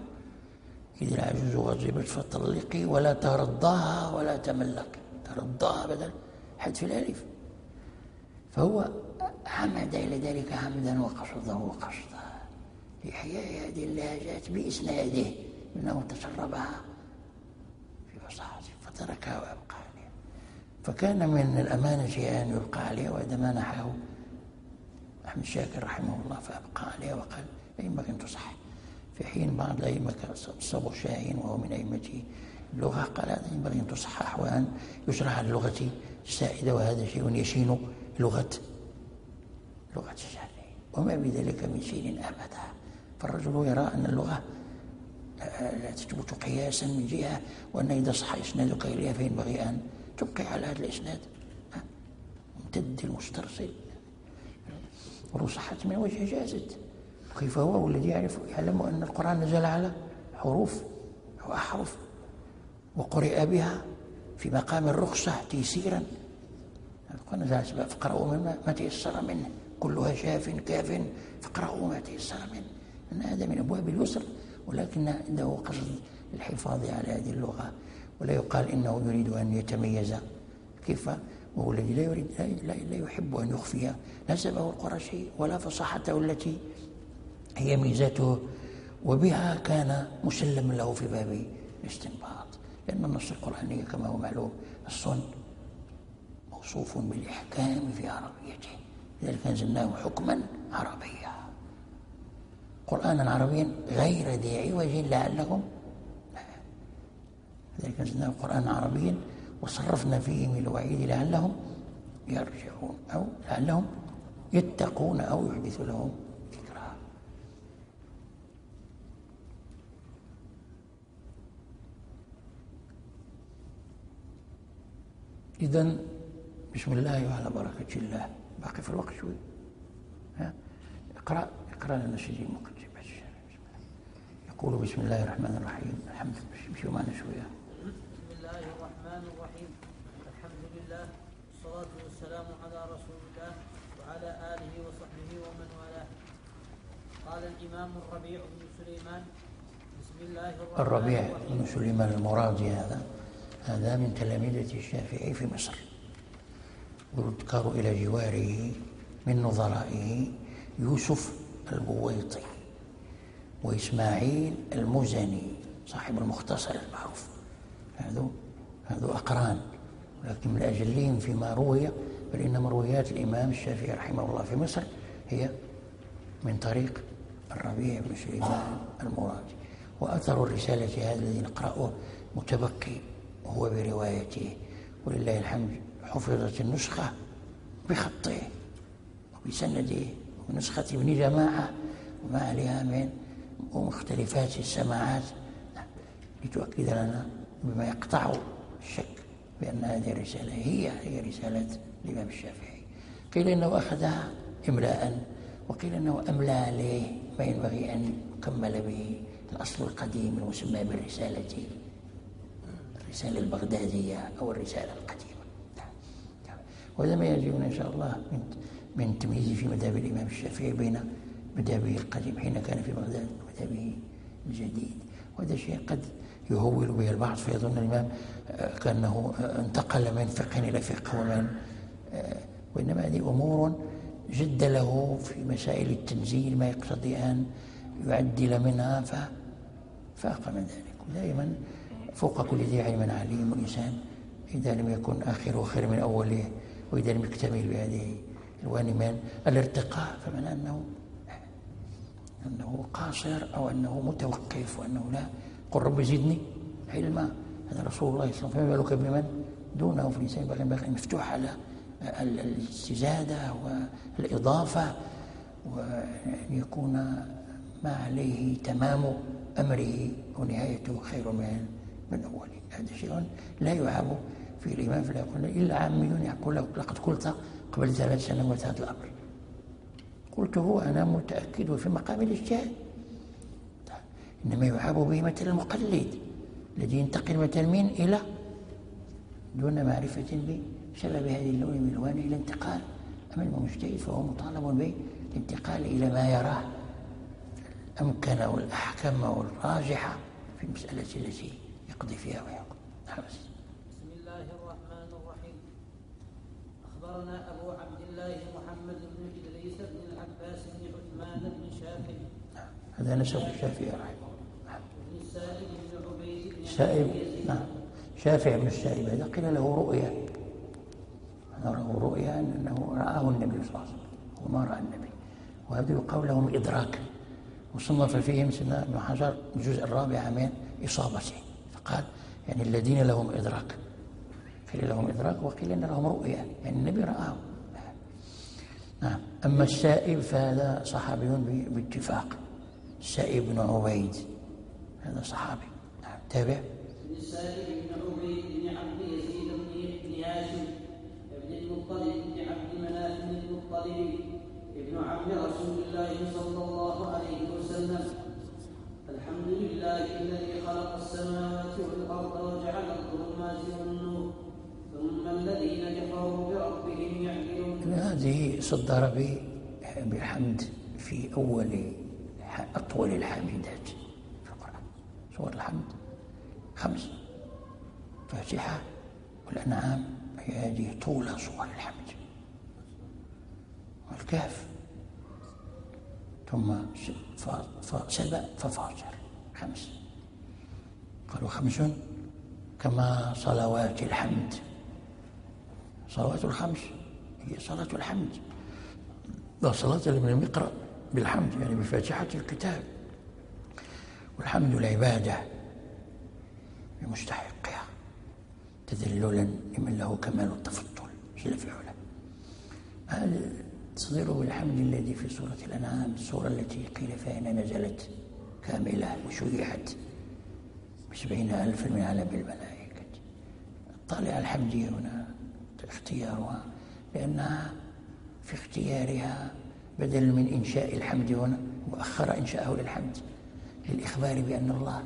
إذ العجوز غضبت فطلقي ولا ترضاها ولا تملقي ترضاها بدل حذف الألف. فهو عمد إلى ذلك عمدا وقصده وقصدا لإحياء هذه اللهجات بإسناده أنه تسربها في فصاحته فتركها وأبقى عليها فكان من الأمانة أن يبقى عليها وإذا ما نحاه أحمد شاكر رحمه الله فأبقى عليها وقال ينبغي أن تصح. في حين بعض الأئمة كالصبر شاهين وهو من أئمة اللغة قال هذا ينبغي أن تصحح وأن يشرح اللغة السائدة وهذا شيء يشين لغة لغة الشافعي وما بذلك من شيء أبدا. فالرجل يرى أن اللغة لا تثبت قياسا من جهة وأن إذا صح إسنادك إليها فينبغي أن تبقي على هذا الإسناد. ممتد المسترسل. ولو صحت من وجه جازت. كيف هو والذي يعرف يعلم أن القرآن نزل على حروف وأحرف وقرئ بها في مقام الرخصة تيسيرا. القرآن نزل على فاقرأوا مما ما تيسر منه. كلها شاف كاف فاقرأوا ما تيسر منه. أن هذا من أبواب اليسر. ولكن عنده قصد الحفاظ على هذه اللغة. ولا يقال إنه يريد أن يتميز. كيف؟ وهو الذي لا يريد لا, لا يحب أن يخفي نسبه القرشي ولا فصاحته التي هي ميزته وبها كان مسلما له في باب الاستنباط. لأن النص القرآني كما هو معلوم الصن موصوف بالإحكام في عربيته. لذلك أنزلناه حكما عربيا. قرآنا عربيا غير ذي عوج لعلهم لذلك أنزلناه قرآنا عربيا وصرفنا فيه من الوعيد لعلهم يرجعون أو لعلهم يتقون أو يحدث لهم. إذا بسم الله وعلى بركة الله. باقي في الوقت شوي. ها؟ اقرأ اقرأ لنا شيء مقدم. يقول بسم الله الرحمن الرحيم. الحمد لله. شو معنا شوية الرحمن الرحيم. الحمد لله. والصلاة والسلام على رسول الله وعلى آله وصحبه ومن والاه. قال الإمام الربيع بن سليمان. بسم الله الرحمن الربيع بن سليمان المرادي هذا. هذا من تلامذة الشافعي في مصر. ويذكر إلى جواره من نظرائه يوسف البويطي وإسماعيل المزني صاحب المختصر المعروف. هذا هذو أقران ولكن من الأجلين فيما روي بل إن مرويات الإمام الشافعي رحمه الله في مصر هي من طريق الربيع بن سليمان المرادي وأثر الرسالة هذا الذي نقرأه متبقي. وهو بروايته ولله الحمد. حفظت النسخة بخطه وبسنده ونسخة ابن جماعة وما عليها من ومختلفات السماعات. لتؤكد لنا بما يقطع الشك بأن هذه الرسالة هي هي رسالة الإمام الشافعي. قيل إنه أخذها إملاء وقيل أنه أملى عليه ما ينبغي أن يكمل به الأصل القديم المسمى بالرسالة. الرسالة البغدادية أو الرسالة القديمة. وهذا ما يجينا إن شاء الله من من تمييزه في مذهب الإمام الشافعي بين مذهبه القديم حين كان في بغداد ومذهبه الجديد. وهذا شيء قد يهول به البعض فيظن الإمام آه، كأنه آه، انتقل من فقه إلى فقه ومن آه، وإنما هذه أمور جد له في مسائل التنزيل ما يقتضي أن يعدل منها ف فأقام ذلك. ودائما فوق كل ذي علم عليم والإنسان إذا لم يكن آخره خير من أوله وإذا لم يكتمل بهذه الوان من الارتقاء فمن أنه أنه قاصر أو أنه متوقف وأنه لا. قل رب زدني علما. هذا رسول الله صلى الله عليه وسلم فما بالك بمن دونه؟ في الإنسان ينبغي مفتوح على الاستزادة والإضافة وأن يكون ما عليه تمام أمره ونهايته خير من من أوله هذا شيء لا يعاب في الإمام فلا يقول إلا عامي يقول لقد قلت قبل ثلاث سنوات هذا الأمر. قلته أنا متأكد في مقام الإجتهاد. إنما يعاب به مثل المقلد الذي ينتقل مثلا من إلى دون معرفة بسبب هذه اللون من الألوان إلى انتقال. أما المجتهد فهو مطالب بالانتقال إلى ما يراه. أمكن أو الأحكم أو الراجحة في المسألة التي يقضي فيها ويقضي نعم. بسم الله الرحمن الرحيم. أخبرنا أبو عبد الله محمد بن إدريس بن العباس بن عثمان بن شافعي. نعم. هذا نسب الشافعي رحمه الله. بن السائب بن عبيد بن سائب. نعم. شافع بن السائب. هذا قيل له رؤيا. له رؤيا أنه رآه النبي صلى الله عليه وسلم. وما رأى النبي. وهذا يقال لهم إدراك. وصنف فيهم سيدنا ابن حجر الجزء الرابع من إصابته فقال يعني الذين لهم إدراك. قيل لهم إدراك وقيل أن لهم رؤيا يعني النبي رآه. نعم. أما السائب فهذا صحابي باتفاق. السائب بن عبيد هذا صحابي. نعم. تابع؟ السائب بن عبيد بن عبد يزيد بن هاشم بن المطلب بن عبد مناف بن المطلب ابن عم رسول الله صلى الله لله الذي خلق السماوات والأرض وجعل الظلمات والنور. ثم الذين كفروا بربهم يعدلون. هذه صدر بحمد في أول أطول الحامدات في القرآن. سور الحمد. خمس. فاتحة والأنعام هي هذه طول صور الحمد والكهف. ثم سبع ففاجر. خمس قالوا خمس كما صلوات الحمد. صلوات الخمس. هي صلاة الحمد. لا صلاة لم يقرأ بالحمد يعني بفاتحة الكتاب. والحمد العبادة لمستحقها تذللا لمن له كمال التفضل. جل في هذا تصديره بالحمد الذي في سورة الأنعام السورة التي قيل فيها إنها نزلت؟ كاملة وشرحت بسبعين ألفا من علم الملائكة طالع الحمدية هنا اختيارها لأنها في اختيارها بدل من إنشاء الحمد هنا مؤخر إنشاءه للحمد للإخبار بأن الله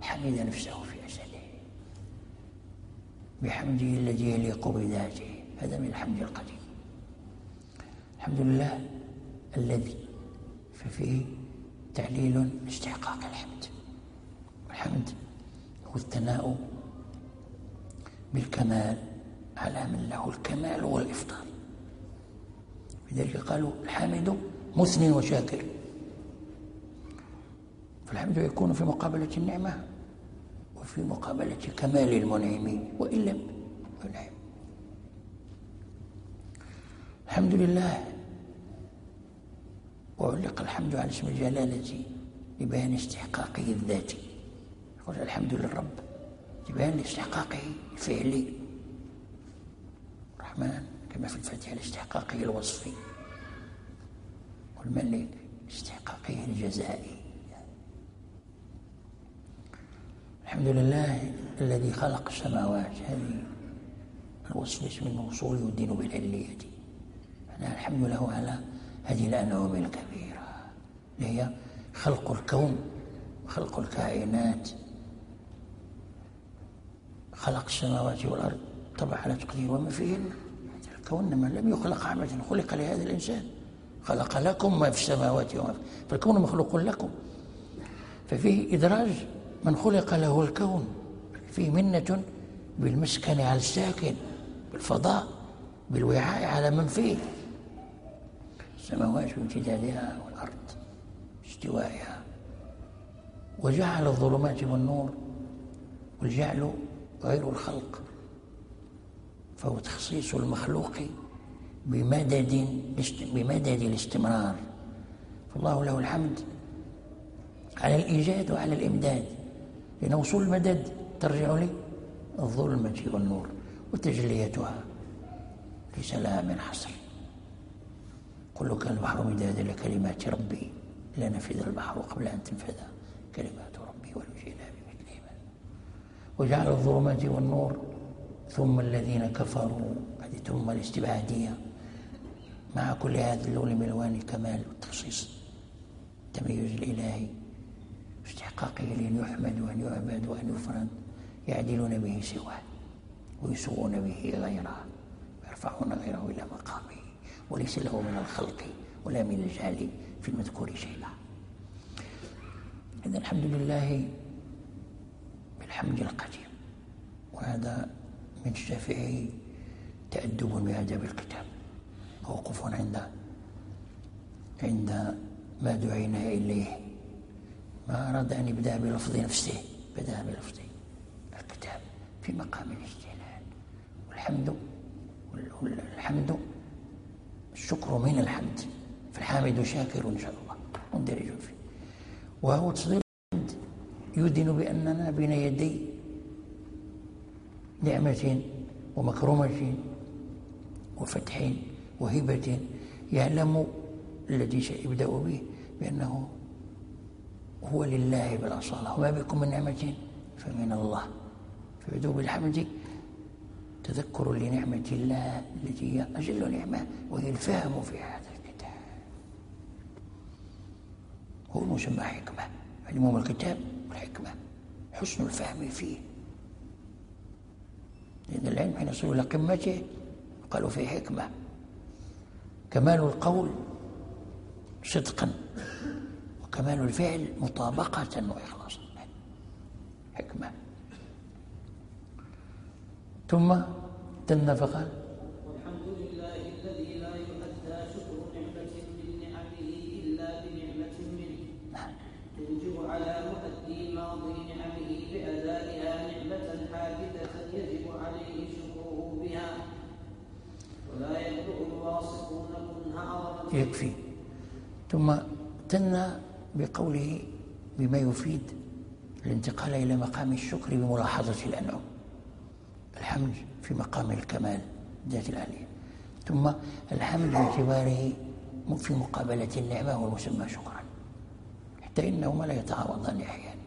حمد نفسه في أسله بحمده الذي يليق بذاته. هذا من الحمد القديم. الحمد لله الذي ففيه تعليل استحقاق الحمد. الحمد. هو الثناء بالكمال على من له الكمال والإفضال. لذلك قالوا الحامد مثن وشاكر. فالحمد يكون في مقابلة النعمة وفي مقابلة كمال المنعم وإن لم ينعم. الحمد لله وعلق الحمد على اسم الجلالة لبيان استحقاقه الذاتي. يقول الحمد للرب لبيان استحقاقه الفعلي. الرحمن كما في الفاتحة لاستحقاقه الوصفي. والملك لاستحقاقه الجزائي. الحمد لله الذي خلق السماوات. هذه الوصف اسم الموصول يدين بالعلية الحمد له على هذه الأنعم الكبيرة اللي هي خلق الكون وخلق الكائنات. خلق السماوات والأرض. طبعا على تقدير وما فيهن كونما لم يخلق عبثا خلق لهذا الإنسان. خلق لكم ما في السماوات وما في فالكون مخلوق لكم. ففيه إدراج من خلق له الكون. فيه منة بالمسكن على الساكن بالفضاء بالوعاء على من فيه. السماوات بامتدادها والأرض استوائها. وجعل الظلمات والنور والجعل غير الخلق. فهو تخصيص المخلوق بمدد بمدد الاستمرار. فالله له الحمد على الإيجاد وعلى الإمداد. لأن وصول المدد ترجع لي الظلمة والنور وتجليتها ليس لها من حصر. قل كان البحر مدادا لكلمات ربي. لنفذ البحر قبل أن تنفذ كلمات ربي ولو جئنا بمثله وجعل الظلمات والنور ثم الذين كفروا هذه ثم الاستبعادية. مع كل هذا اللون من ألوان الكمال والتخصيص. التميز الإلهي استحقاقه لأن يحمد وأن يعبد وأن يفرد. يعدلون به سواه ويسوون به غيره. ويرفعون غيره إلى مقامه. وليس له من الخلق ولا من الجهل في المذكور شيئا. إذا الحمد لله بالحمد القديم وهذا من الشافعي تأدب بأدب الكتاب. موقف عند عند ما دعينا إليه. ما أراد أن يبدأ بلفظ نفسه بدأ بلفظ الكتاب في مقام الاجتهاد. والحمد والحمد الشكر من الحمد. فالحامد شاكر إن شاء الله. مندرج فيه وهو تصدير الحمد يدن بأننا بين يدي نعمة ومكرمة وفتح وهبة يعلم الذي سيبدأ به بأنه هو لله بالأصالة وما بكم من نعمة فمن الله. فيبدأ بالحمد تذكر لنعمة الله التي هي أجل نعمة وهي الفهم في هذا الكتاب. هو المسمى حكمة. علمهم الكتاب والحكمة حسن الفهم فيه. لأن العلم حين يصل إلى قمته قالوا فيه حكمة. كمال القول صدقا وكمال الفعل مطابقة وإخلاصا. حكمة. ثم تن فقال والحمد لله الذي لا يؤدى شكر نعمة من نعمه إلا بنعمة منه توجب على مؤدي ماضي نعمه بأدائها نعمة حادثة يجب عليه شكره بها ولا يبلغ الواصفون عظمة يكفي. ثم تن بقوله بما يفيد الانتقال إلى مقام الشكر بملاحظة الأنعم. الحمد في مقام الكمال ذات العلية ثم الحمد باعتباره في مقابلة النعمة هو المسمى شكرا. حتى إنهما لا يتعارضان أحيانا.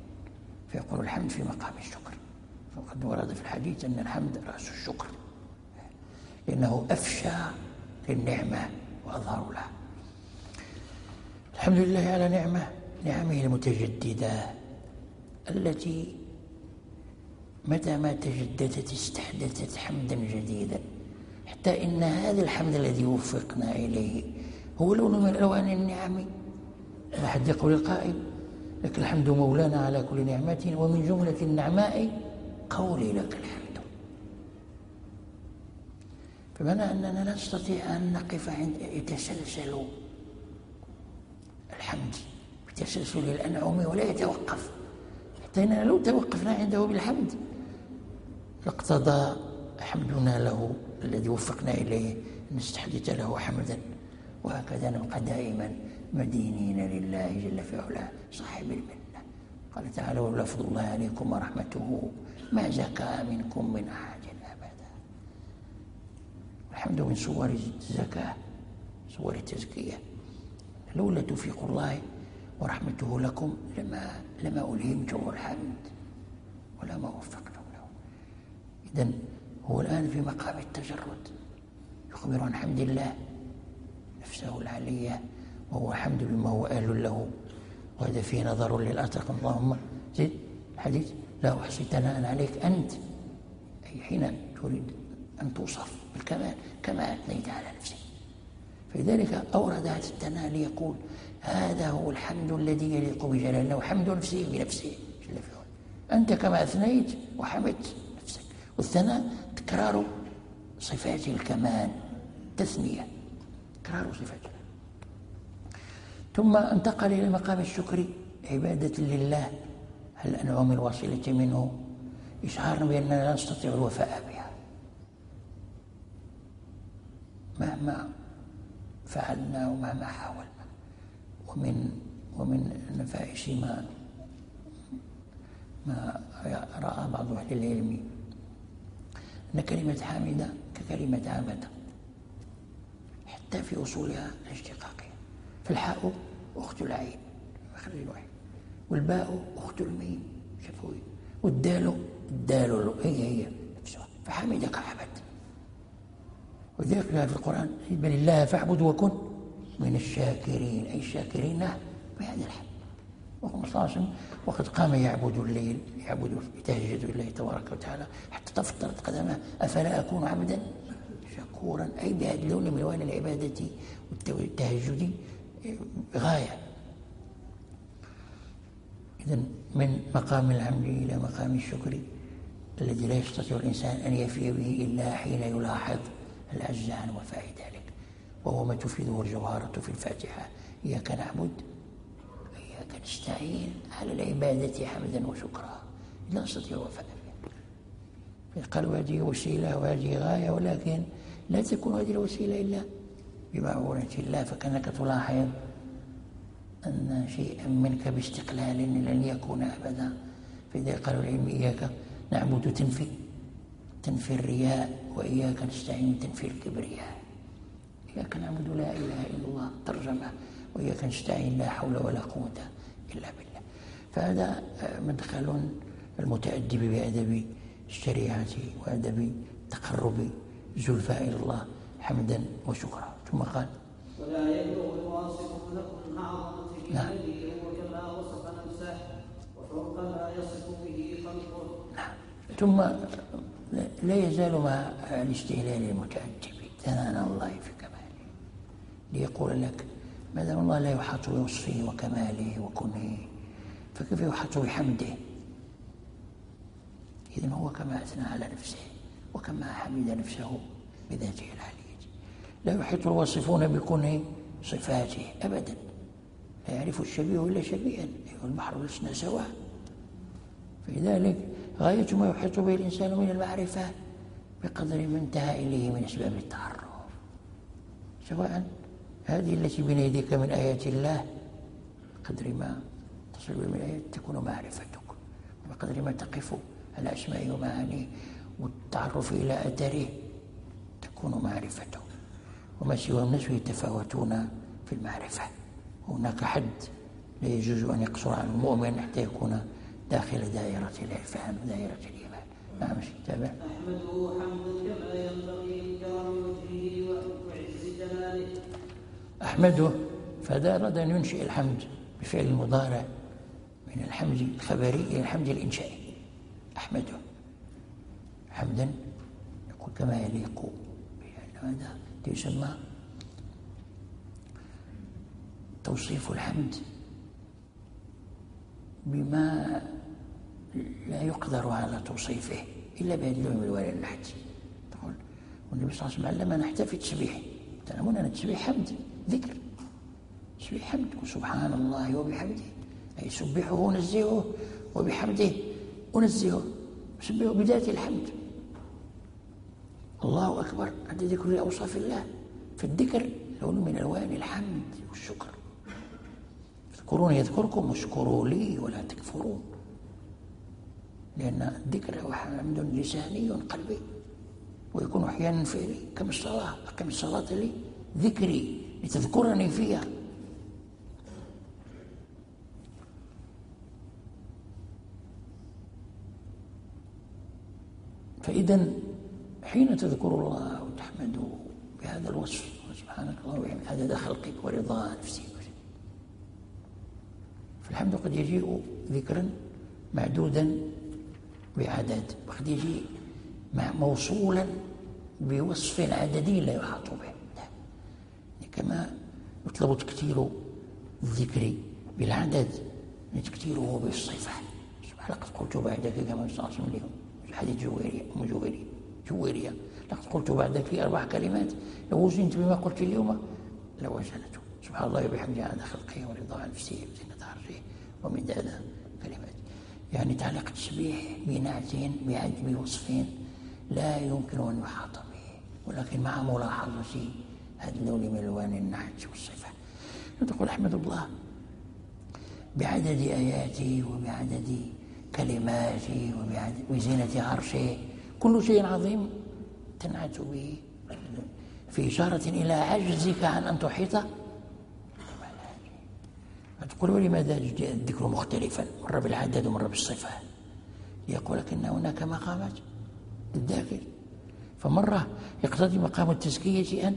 فيقول الحمد في مقام الشكر. وقد ورد في الحديث أن الحمد رأس الشكر. لأنه أفشى للنعمة وأظهر لها. الحمد لله على نعمة نعمه المتجددة التي متى ما تجددت استحدثت حمدا جديدا. حتى إن هذا الحمد الذي وفقنا إليه هو لون من ألوان النعم. ما حد يقول القائل لك الحمد مولانا على كل نعمة ومن جملة النعماء قولي لك الحمد. فمعنى أننا لا نستطيع أن نقف عند يتسلسل الحمد بتسلسل الأنعم ولا يتوقف. حتى إننا لو توقفنا عنده بالحمد لاقتضى حمدنا له الذي وفقنا إليه نستحدث له حمدا. وهكذا نبقى دائما مدينين لله جل في علاه صاحب المنة. قال تعالى ولولا فضل الله عليكم ورحمته ما زكى منكم من أحد أبدا. الحمد من صور الزكاة صور التزكية. لولا توفيق الله ورحمته لكم لما لما ألهمتم الحمد ولا ما له إذا هو الآن في مقام التجرد. يخبر عن حمد الله نفسه العلية وهو حمد بما هو أهل له. وهذا فيه نظر للأتق اللهم زد الحديث. لا أحصي ثناء عليك. أنت. أي حين تريد أن توصف بالكمال. كما أثنيت على نفسك فلذلك أورد هذا الثناء ليقول هذا هو الحمد الذي يليق بجلال الله. وحمد نفسه بنفسه. جل في أنت كما أثنيت وحمدت. والثناء تكرار صفات الكمال تثنية تكرار صفات. ثم انتقل إلى مقام الشكر عبادة لله هل أنعم الواصلة منه إشعارا بأننا لا نستطيع الوفاء بها. مهما فعلنا ومهما حاولنا ومن ومن نفائس ما ما رأى بعض أهل العلم أن كلمة حامدة ككلمة عبدة حتى في أصولها الاشتقاقية فالحاء أخت العين مخرج الواحد والباء أخت الميم شفوي. والدال الدال هي هي نفسها. فحمدك عبد. وذلك في القرآن. بل الله فاعبد وكن من الشاكرين. أي الشاكرين بهذا الحمد الله عليه وسلم وقد قام يعبد الليل يعبد يتهجد لله تبارك وتعالى حتى تفطرت قدمه أفلا أكون عبدا؟ شكورا. أي بهذا اللون من ألوان العبادة والتهجد غاية. إذا من مقام الحمد إلى مقام الشكر الذي لا يستطيع الإنسان أن يفي به إلا حين يلاحظ العجز عن وفاء ذلك. وهو ما تفيده الجوهرة في الفاتحة. إياك نعبد إياك نستعين على العبادة حمدا وشكرا؟ لا نستطيع الوفاء بها قالوا هذه وسيلة وهذه غاية ولكن لا تكون هذه الوسيلة إلا بمعونة الله فكأنك تلاحظ أن شيئا منك باستقلال لن يكون أبدا. فإذا قالوا العلم إياك نعبد تنفي تنفي الرياء وإياك نستعين تنفي الكبرياء. إياك نعبد لا إله إلا الله ترجمة. وإياك نستعين لا حول ولا قوة إلا بالله. فهذا مدخل المتأدب بأدب الشريعة وأدب تقرب زلفى إلى الله حمدا وشكرا. ثم قال ولا يبلغ الواصف لكم أعظم نعم. وكما وصف نفسه وفوق ما يصف به خلقه. نعم. ثم لا يزال مع الاستهلال المتأدب ثناء الله في كماله ليقول لك ما دام الله لا يحاط بوصفه وكماله وكنه فكيف يحاط بحمده؟ إذن هو كما أثنى على نفسه وكما حمد نفسه بذاته العلية لا يحيط الواصفون بكونه صفاته أبدا. لا يعرف الشبيه إلا شبيها أيها البحر لسنا سواء فلذلك غاية ما يحيط به الإنسان من المعرفة بقدر ما انتهى إليه من أسباب التعرف. سواء هذه التي بين يديك من آيات الله بقدر ما تصل من آيات تكون معرفتك بقدر ما تقف على أسمائه ومعانيه والتعرف إلى أثره تكون معرفته وما سوى الناس يتفاوتون في المعرفة. هناك حد لا يجوز أن يقصر عن المؤمن حتى يكون داخل دائرة العرفان ودائرة الإيمان. نعم تابع. أحمده حمدا كما ينبغي لكرم وجهه وعز جلاله أحمده فهذا أراد أن ينشئ الحمد بفعل المضارع من الحمد الخبري إلى الحمد الإنشائي. أحمده. حمدا يقول كما يليق هذا يسمى توصيف الحمد بما لا يقدر على توصيفه إلا بهذه من الوالد الحج تقول والنبي صلى الله عليه وسلم علمنا حتى في التسبيح تعلمون أن التسبيح حمد. ذكر. تسبيح حمد سبحان الله وبحمده. أي سبحه ونزهه وبحمده. أنزهه سبحه بذات الحمد. الله أكبر. هذا ذكر لأوصاف الله. فالذكر لون من ألوان الحمد والشكر. اذكروني يذكركم واشكروا لي ولا تكفرون لأن الذكر هو حمد لساني قلبي ويكون أحيانا فعلي كم الصلاة. كم الصلاة لي ذكري لتذكرني فيها. فإذا حين تذكر الله وتحمده بهذا الوصف سبحانك اللهم وبحمدك عدد خلقك ورضا نفسك. فالحمد قد يجيء ذكرا معدودا بعدد وقد يجيء موصولا بوصف عددي لا يحاط به. كما يطلب تكثير الذكر بالعدد تكثيره بالصفة. لقد قلت بعدك كما يستعصم اليوم الحديث جويرية مجويرية جويرية لقد قلت بعدك أربع كلمات لو وزنت بما قلت اليوم لوزنته سبحان الله وبحمده عند خلقه ورضا نفسه وزنة عرشه ومداد كلمات. يعني تعليق التسبيح بنعت بعد بوصف لا يمكن أن يحاط به ولكن مع ملاحظة اللون من ألوان النعت والصفة. تقول أحمد الله بعدد آياته وبعدد كلماته وبعدد وزينة عرشه كل شيء عظيم تنعت به. في إشارة إلى عجزك عن أن تحيط. تقول ولماذا الذكر مختلفا؟ مرة بالعدد ومرة بالصفة يقول لك إن هناك مقامات للذاكر فمرة يقتضي مقام التزكية أن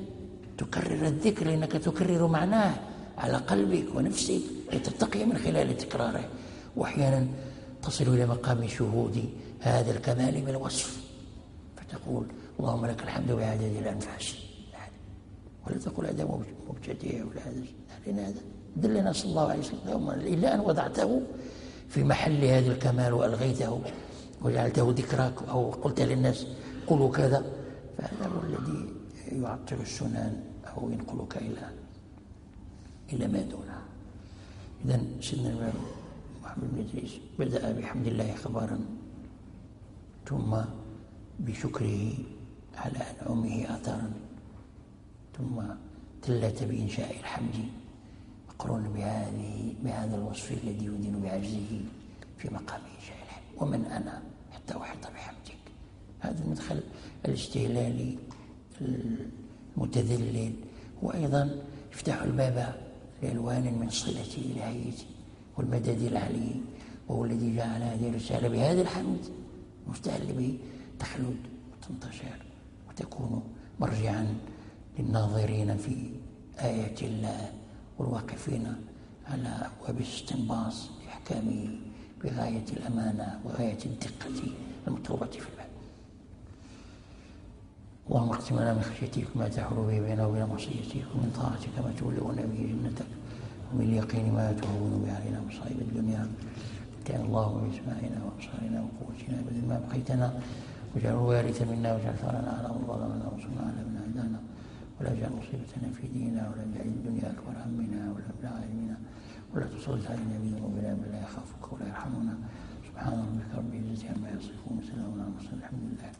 تكرر الذكر لأنك تكرر معناه على قلبك ونفسك لتتقي من خلال تكراره. وأحيانا تصل إلى مقام شهود هذا الكمال بالوصف فتقول اللهم لك الحمد بعدد الأنفاس. ولا تقول هذا مبتدئ ولا هذا لأن هذا دلنا صلى الله عليه وسلم. إلا أن وضعته في محل هذا الكمال وألغيته وجعلته ذكرك أو قلت للناس قولوا كذا. فهذا هو الذي يعطل السنن أو ينقلك إلى إلى ما دونه. إذا سيدنا الإمام محمد بن إدريس بدأ بحمد الله خبرا ثم بشكره على أنعمه أثرا ثم تلت بإنشاء الحمد. مقرون بهذه بهذا الوصف الذي يدين بعجزه في مقام إنشاء الحمد. ومن أنا حتى أحيط بحمدك. هذا المدخل الاستهلالي المتذلل وأيضا يفتح الباب لألوان من صلة إلهيتي والمدد العلي وهو الذي جعل هذه الرسالة بهذا الحمد مفتعل به تخلد وتنتشر وتكون مرجعا للناظرين في آيات الله والواقفين على أبواب الاستنباط بأحكامه بغاية الأمانة وغاية الدقة المطلوبة في الباب اللهم اختم لنا من خشيتك ما تحول به بيننا وبين معصيتك ومن طاعتك ما تبلغنا به جنتك ومن اليقين ما تهون به علينا مصائب الدنيا. كان الله باسماعنا وأبصارنا وقوتنا. بدل ما بقيتنا واجعل الوارث منا واجعل ثارنا على من ظلمنا وانصرنا على من عادانا ولا تجعل مصيبتنا في ديننا ولا تجعل الدنيا أكبر همنا ولا مبلغ علمنا. ولا تسلط علينا بذنوبنا بل لا يخافك ولا يرحمنا. سبحان ربك رب العزة عما يصفون وسلام على المرسلين. الحمد لله.